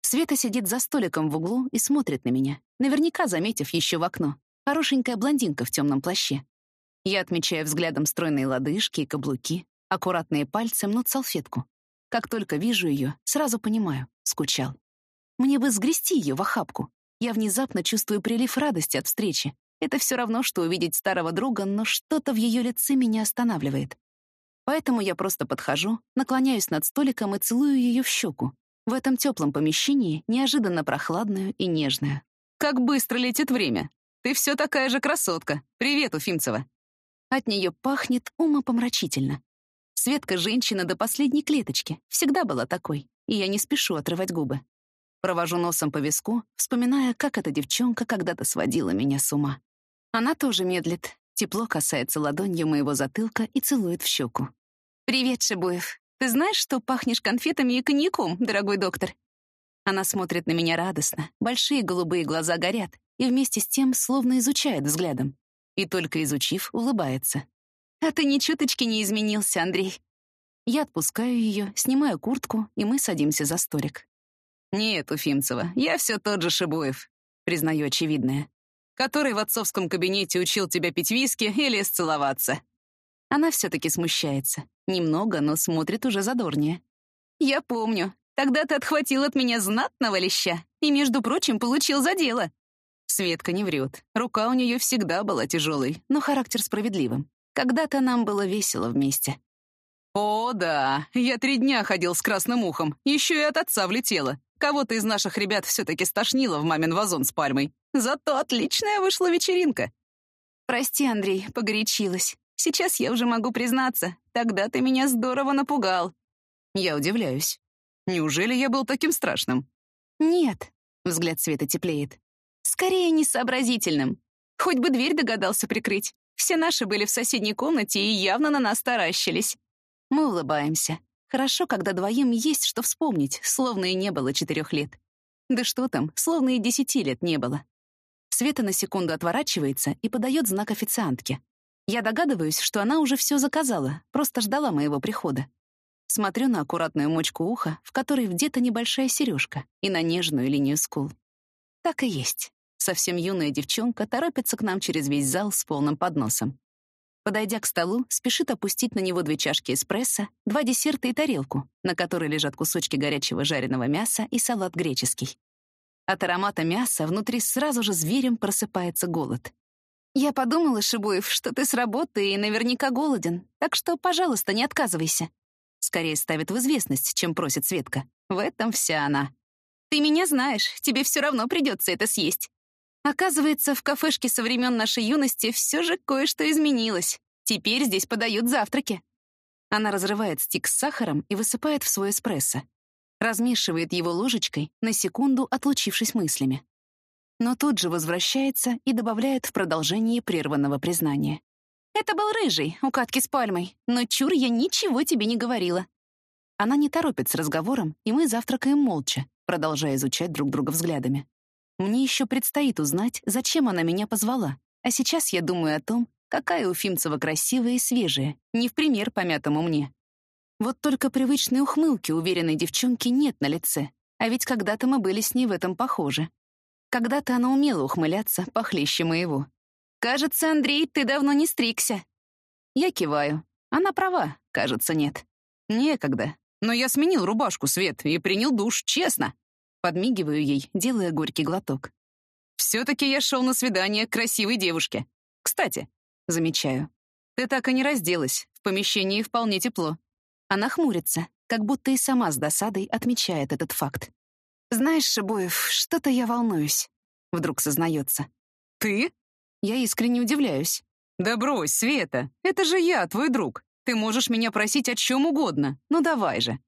Света сидит за столиком в углу и смотрит на меня, наверняка заметив еще в окно. Хорошенькая блондинка в темном плаще. Я отмечаю взглядом стройные лодыжки и каблуки, аккуратные пальцы мнут салфетку. Как только вижу ее, сразу понимаю — скучал. Мне бы сгрести ее в охапку. Я внезапно чувствую прилив радости от встречи, это все равно, что увидеть старого друга, но что-то в ее лице меня останавливает. Поэтому я просто подхожу, наклоняюсь над столиком и целую ее в щеку. В этом теплом помещении, неожиданно прохладную и нежную. «Как быстро летит время! Ты все такая же красотка! Привет, Уфимцева!» От нее пахнет умопомрачительно. Светка — женщина до последней клеточки, всегда была такой, и я не спешу отрывать губы. Провожу носом по виску, вспоминая, как эта девчонка когда-то сводила меня с ума. Она тоже медлит, тепло касается ладонью моего затылка и целует в щеку. «Привет, Шибуев. Ты знаешь, что пахнешь конфетами и коньяком, дорогой доктор?» Она смотрит на меня радостно, большие голубые глаза горят и вместе с тем словно изучает взглядом. И только изучив, улыбается. «А ты ни чуточки не изменился, Андрей». Я отпускаю ее, снимаю куртку, и мы садимся за столик. «Нет, Уфимцева, я все тот же Шибуев», — признаю очевидное который в отцовском кабинете учил тебя пить виски или сцеловаться. Она все-таки смущается. Немного, но смотрит уже задорнее. Я помню. Тогда ты отхватил от меня знатного леща и, между прочим, получил за дело. Светка не врет. Рука у нее всегда была тяжелой, но характер справедливым. Когда-то нам было весело вместе. «О, да, я три дня ходил с красным ухом, еще и от отца влетело. Кого-то из наших ребят все-таки стошнило в мамин вазон с пальмой. Зато отличная вышла вечеринка. Прости, Андрей, погорячилась. Сейчас я уже могу признаться. Тогда ты меня здорово напугал. Я удивляюсь. Неужели я был таким страшным? Нет. Взгляд Света теплеет. Скорее несообразительным. Хоть бы дверь догадался прикрыть. Все наши были в соседней комнате и явно на нас таращились. Мы улыбаемся. Хорошо, когда двоим есть что вспомнить, словно и не было четырех лет. Да что там, словно и десяти лет не было. Света на секунду отворачивается и подает знак официантке. Я догадываюсь, что она уже все заказала, просто ждала моего прихода. Смотрю на аккуратную мочку уха, в которой где-то небольшая сережка, и на нежную линию скул. Так и есть. Совсем юная девчонка торопится к нам через весь зал с полным подносом. Подойдя к столу, спешит опустить на него две чашки эспрессо, два десерта и тарелку, на которой лежат кусочки горячего жареного мяса и салат греческий. От аромата мяса внутри сразу же зверем просыпается голод. «Я подумала, Шибуев, что ты с работы и наверняка голоден, так что, пожалуйста, не отказывайся». Скорее ставит в известность, чем просит Светка. В этом вся она. «Ты меня знаешь, тебе все равно придется это съесть. Оказывается, в кафешке со времен нашей юности все же кое-что изменилось. Теперь здесь подают завтраки. Она разрывает стик с сахаром и высыпает в свой эспрессо. Размешивает его ложечкой, на секунду отлучившись мыслями. Но тут же возвращается и добавляет в продолжение прерванного признания. «Это был рыжий, у катки с пальмой, но чур я ничего тебе не говорила». Она не торопит с разговором, и мы завтракаем молча, продолжая изучать друг друга взглядами. Мне еще предстоит узнать, зачем она меня позвала. А сейчас я думаю о том, какая Уфимцева красивая и свежая, не в пример помятому мне. Вот только привычной ухмылки уверенной девчонки нет на лице, а ведь когда-то мы были с ней в этом похожи. Когда-то она умела ухмыляться похлеще моего. «Кажется, Андрей, ты давно не стригся». Я киваю. Она права, кажется, нет. Некогда. Но я сменил рубашку, Свет, и принял душ, честно. Подмигиваю ей, делая горький глоток. «Все-таки я шел на свидание к красивой девушке. Кстати», — замечаю, Ты так и не разделась. В помещении вполне тепло. Она хмурится, как будто и сама с досадой отмечает этот факт. «Знаешь, Шибоев, что-то я волнуюсь», — вдруг сознается. «Ты?» Я искренне удивляюсь. «Да брось, Света, это же я, твой друг. Ты можешь меня просить о чем угодно. Ну давай же».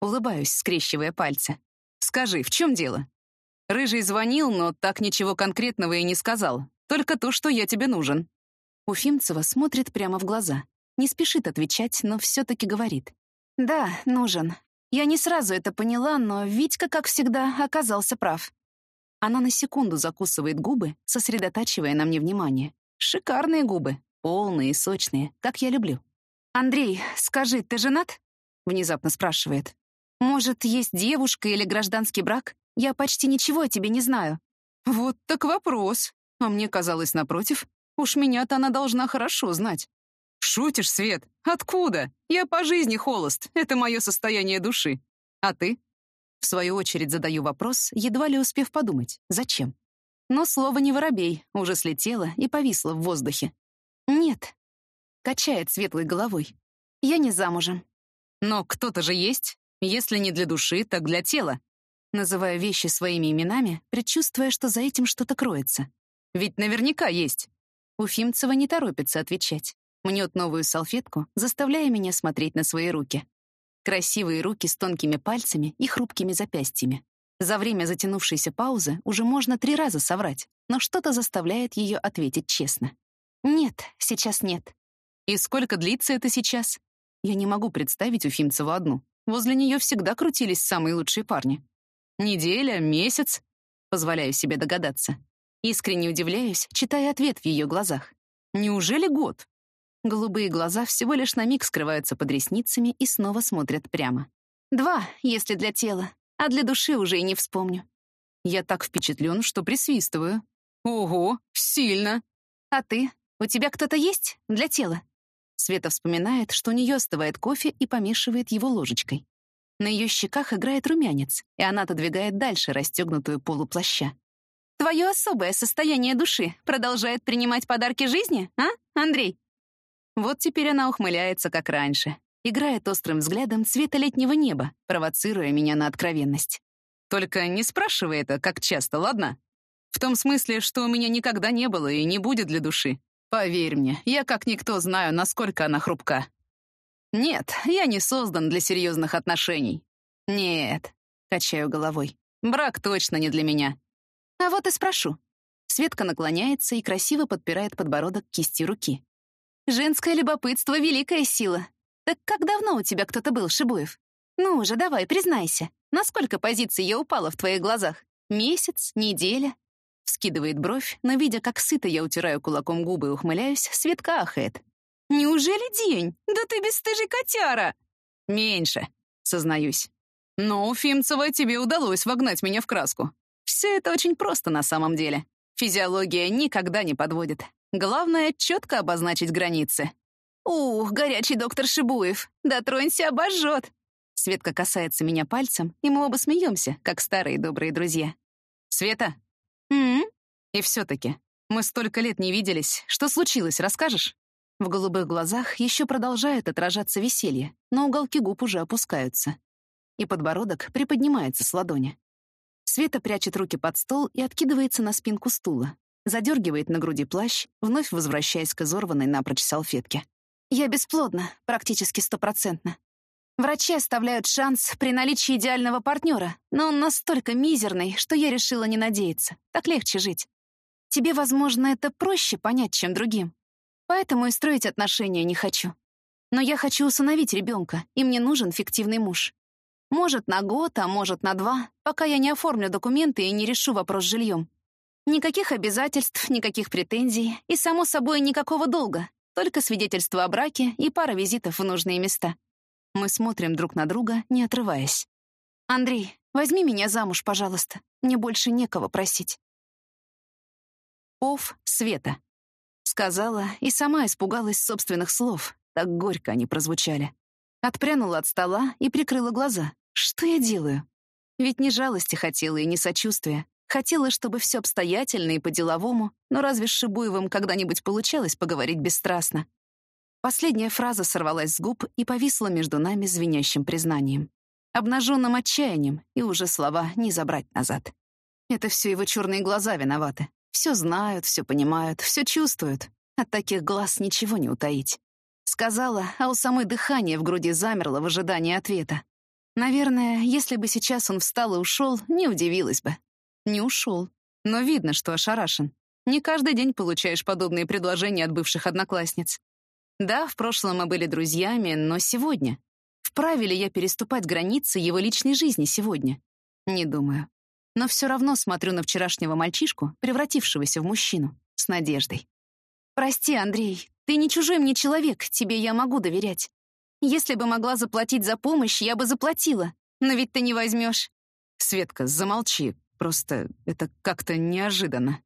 Улыбаюсь, скрещивая пальцы. «Скажи, в чем дело?» Рыжий звонил, но так ничего конкретного и не сказал. Только то, что я тебе нужен. Уфимцева смотрит прямо в глаза. Не спешит отвечать, но все-таки говорит. «Да, нужен. Я не сразу это поняла, но Витька, как всегда, оказался прав». Она на секунду закусывает губы, сосредотачивая на мне внимание. Шикарные губы, полные и сочные, как я люблю. «Андрей, скажи, ты женат?» — внезапно спрашивает. «Может, есть девушка или гражданский брак? Я почти ничего о тебе не знаю». «Вот так вопрос. А мне казалось, напротив, уж меня-то она должна хорошо знать». «Шутишь, Свет? Откуда? Я по жизни холост. Это мое состояние души. А ты?» В свою очередь задаю вопрос, едва ли успев подумать. Зачем? Но слово не воробей, уже слетело и повисло в воздухе. «Нет», — качает светлой головой. «Я не замужем». «Но кто-то же есть. Если не для души, так для тела называя вещи своими именами, предчувствуя, что за этим что-то кроется. «Ведь наверняка есть». Уфимцева не торопится отвечать. Мнет новую салфетку, заставляя меня смотреть на свои руки. Красивые руки с тонкими пальцами и хрупкими запястьями. За время затянувшейся паузы уже можно три раза соврать, но что-то заставляет ее ответить честно. «Нет, сейчас нет». «И сколько длится это сейчас?» Я не могу представить Уфимцеву одну. Возле нее всегда крутились самые лучшие парни. Неделя, месяц? Позволяю себе догадаться. Искренне удивляюсь, читая ответ в ее глазах. Неужели год? Голубые глаза всего лишь на миг скрываются под ресницами и снова смотрят прямо. Два, если для тела, а для души уже и не вспомню. Я так впечатлен, что присвистываю. Ого, сильно. А ты? У тебя кто-то есть для тела? Света вспоминает, что у нее остывает кофе и помешивает его ложечкой. На ее щеках играет румянец, и она отодвигает дальше расстегнутую полуплаща. «Твое особое состояние души продолжает принимать подарки жизни, а, Андрей?» Вот теперь она ухмыляется, как раньше, играет острым взглядом цвета летнего неба, провоцируя меня на откровенность. «Только не спрашивай это, как часто, ладно? В том смысле, что у меня никогда не было и не будет для души. Поверь мне, я как никто знаю, насколько она хрупка. «Нет, я не создан для серьезных отношений». «Нет», — качаю головой, — «брак точно не для меня». «А вот и спрошу». Светка наклоняется и красиво подпирает подбородок кисти руки. «Женское любопытство — великая сила. Так как давно у тебя кто-то был, Шибуев? Ну уже, давай, признайся, насколько позиций я упала в твоих глазах? Месяц? Неделя?» Вскидывает бровь, но, видя, как сыто я утираю кулаком губы и ухмыляюсь, Светка ахает. «Неужели день? Да ты бесстыжий котяра!» «Меньше», — сознаюсь. «Но, Уфимцева, тебе удалось вогнать меня в краску. Все это очень просто на самом деле. Физиология никогда не подводит. Главное — четко обозначить границы». «Ух, горячий доктор Шибуев, дотронься, обожжет!» Светка касается меня пальцем, и мы оба смеемся, как старые добрые друзья. «Света?» «М, И все-таки, мы столько лет не виделись. Что случилось, расскажешь?» В голубых глазах еще продолжает отражаться веселье, но уголки губ уже опускаются. И подбородок приподнимается с ладони. Света прячет руки под стол и откидывается на спинку стула. Задергивает на груди плащ, вновь возвращаясь к изорванной напрочь салфетке. «Я бесплодна, практически стопроцентно. Врачи оставляют шанс при наличии идеального партнера, но он настолько мизерный, что я решила не надеяться. Так легче жить. Тебе, возможно, это проще понять, чем другим. Поэтому и строить отношения не хочу. Но я хочу усыновить ребенка, и мне нужен фиктивный муж. Может, на год, а может, на два, пока я не оформлю документы и не решу вопрос с жильем. Никаких обязательств, никаких претензий и, само собой, никакого долга, только свидетельство о браке и пара визитов в нужные места. Мы смотрим друг на друга, не отрываясь. «Андрей, возьми меня замуж, пожалуйста. Мне больше некого просить». Ов Света. Сказала и сама испугалась собственных слов. Так горько они прозвучали. Отпрянула от стола и прикрыла глаза. Что я делаю? Ведь не жалости хотела и не сочувствия. Хотела, чтобы все обстоятельно и по-деловому, но разве с Шибуевым когда-нибудь получалось поговорить бесстрастно? Последняя фраза сорвалась с губ и повисла между нами звенящим признанием. Обнаженным отчаянием, и уже слова не забрать назад. Это все его черные глаза виноваты. Все знают, все понимают, все чувствуют. От таких глаз ничего не утаить. Сказала, а у самой дыхание в груди замерло в ожидании ответа. Наверное, если бы сейчас он встал и ушел, не удивилась бы. Не ушел. Но видно, что ошарашен. Не каждый день получаешь подобные предложения от бывших одноклассниц. Да, в прошлом мы были друзьями, но сегодня? Вправе ли я переступать границы его личной жизни сегодня? Не думаю. Но все равно смотрю на вчерашнего мальчишку, превратившегося в мужчину, с надеждой. «Прости, Андрей, ты не чужой мне человек, тебе я могу доверять. Если бы могла заплатить за помощь, я бы заплатила. Но ведь ты не возьмешь. Светка, замолчи. Просто это как-то неожиданно.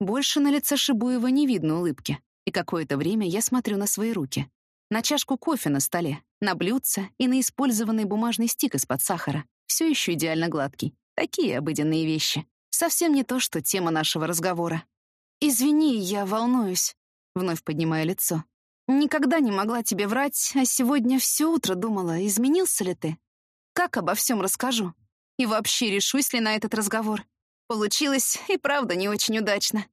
Больше на лице Шибуева не видно улыбки. И какое-то время я смотрю на свои руки. На чашку кофе на столе, на блюдце и на использованный бумажный стик из-под сахара. Все еще идеально гладкий. Такие обыденные вещи. Совсем не то, что тема нашего разговора. «Извини, я волнуюсь», — вновь поднимая лицо. Никогда не могла тебе врать, а сегодня все утро думала, изменился ли ты? Как обо всем расскажу? И вообще решусь ли на этот разговор? Получилось и правда не очень удачно.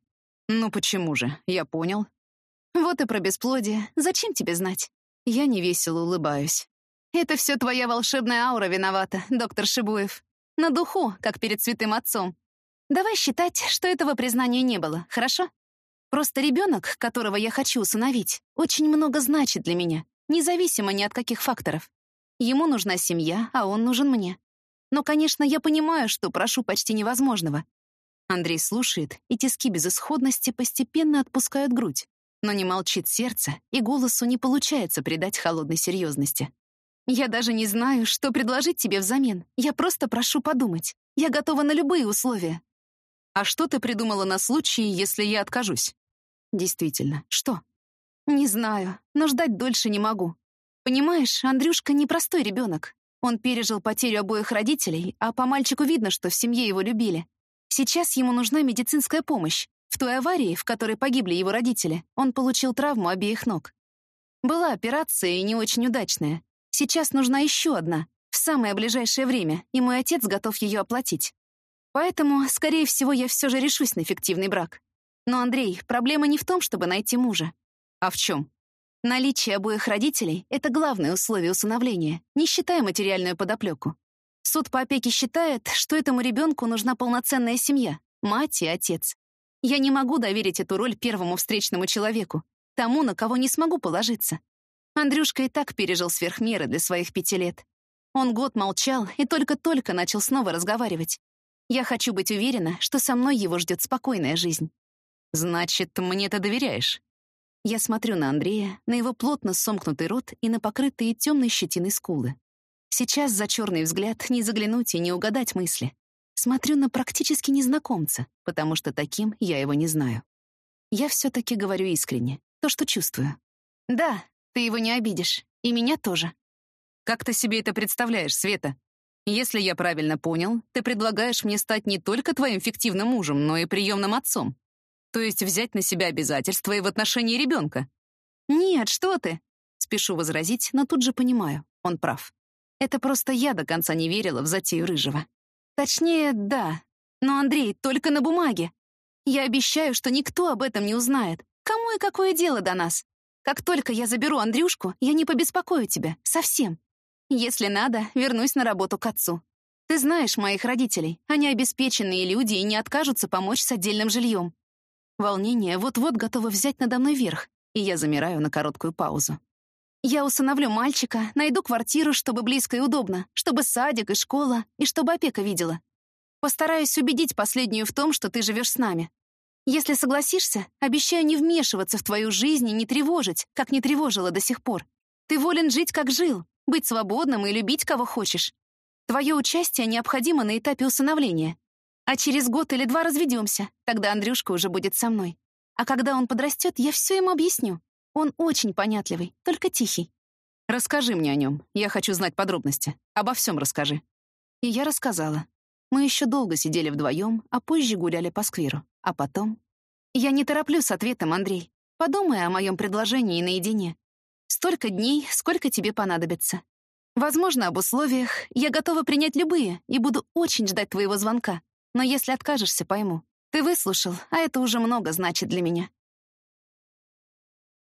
Ну почему же? Я понял. Вот и про бесплодие. Зачем тебе знать? Я невесело улыбаюсь. Это все твоя волшебная аура виновата, доктор Шибуев. На духу, как перед святым отцом. Давай считать, что этого признания не было, хорошо? Просто ребенок, которого я хочу усыновить, очень много значит для меня, независимо ни от каких факторов. Ему нужна семья, а он нужен мне. Но, конечно, я понимаю, что прошу почти невозможного. Андрей слушает, и тиски безысходности постепенно отпускают грудь. Но не молчит сердце, и голосу не получается придать холодной серьезности. Я даже не знаю, что предложить тебе взамен. Я просто прошу подумать. Я готова на любые условия. А что ты придумала на случай, если я откажусь? Действительно, что? Не знаю, но ждать дольше не могу. Понимаешь, Андрюшка непростой ребенок. Он пережил потерю обоих родителей, а по мальчику видно, что в семье его любили. Сейчас ему нужна медицинская помощь. В той аварии, в которой погибли его родители, он получил травму обеих ног. Была операция и не очень удачная. Сейчас нужна еще одна, в самое ближайшее время, и мой отец готов ее оплатить. Поэтому, скорее всего, я все же решусь на фиктивный брак. Но, Андрей, проблема не в том, чтобы найти мужа. А в чем? Наличие обоих родителей — это главное условие усыновления, не считая материальную подоплеку. Суд по опеке считает, что этому ребенку нужна полноценная семья, мать и отец. Я не могу доверить эту роль первому встречному человеку, тому, на кого не смогу положиться. Андрюшка и так пережил сверхмеры для своих пяти лет. Он год молчал и только-только начал снова разговаривать. Я хочу быть уверена, что со мной его ждет спокойная жизнь. «Значит, мне ты доверяешь?» Я смотрю на Андрея, на его плотно сомкнутый рот и на покрытые темной щетиной скулы. Сейчас за черный взгляд не заглянуть и не угадать мысли. Смотрю на практически незнакомца, потому что таким я его не знаю. Я все-таки говорю искренне, то, что чувствую. Да, ты его не обидишь, и меня тоже. Как ты себе это представляешь, Света? Если я правильно понял, ты предлагаешь мне стать не только твоим фиктивным мужем, но и приемным отцом. То есть взять на себя обязательства и в отношении ребенка? Нет, что ты? Спешу возразить, но тут же понимаю, он прав. Это просто я до конца не верила в затею Рыжего. Точнее, да. Но, Андрей, только на бумаге. Я обещаю, что никто об этом не узнает. Кому и какое дело до нас? Как только я заберу Андрюшку, я не побеспокою тебя. Совсем. Если надо, вернусь на работу к отцу. Ты знаешь моих родителей. Они обеспеченные люди и не откажутся помочь с отдельным жильем. Волнение вот-вот готово взять надо мной верх, и я замираю на короткую паузу. Я усыновлю мальчика, найду квартиру, чтобы близко и удобно, чтобы садик и школа, и чтобы опека видела. Постараюсь убедить последнюю в том, что ты живешь с нами. Если согласишься, обещаю не вмешиваться в твою жизнь и не тревожить, как не тревожила до сих пор. Ты волен жить, как жил, быть свободным и любить, кого хочешь. Твое участие необходимо на этапе усыновления, а через год или два разведемся. Тогда Андрюшка уже будет со мной. А когда он подрастет, я все ему объясню. Он очень понятливый, только тихий. Расскажи мне о нем. Я хочу знать подробности. Обо всем расскажи. И я рассказала. Мы еще долго сидели вдвоем, а позже гуляли по скверу. А потом... Я не тороплю с ответом, Андрей. Подумай о моем предложении наедине. столько дней, сколько тебе понадобится. Возможно, об условиях я готова принять любые и буду очень ждать твоего звонка. Но если откажешься, пойму. Ты выслушал, а это уже много значит для меня.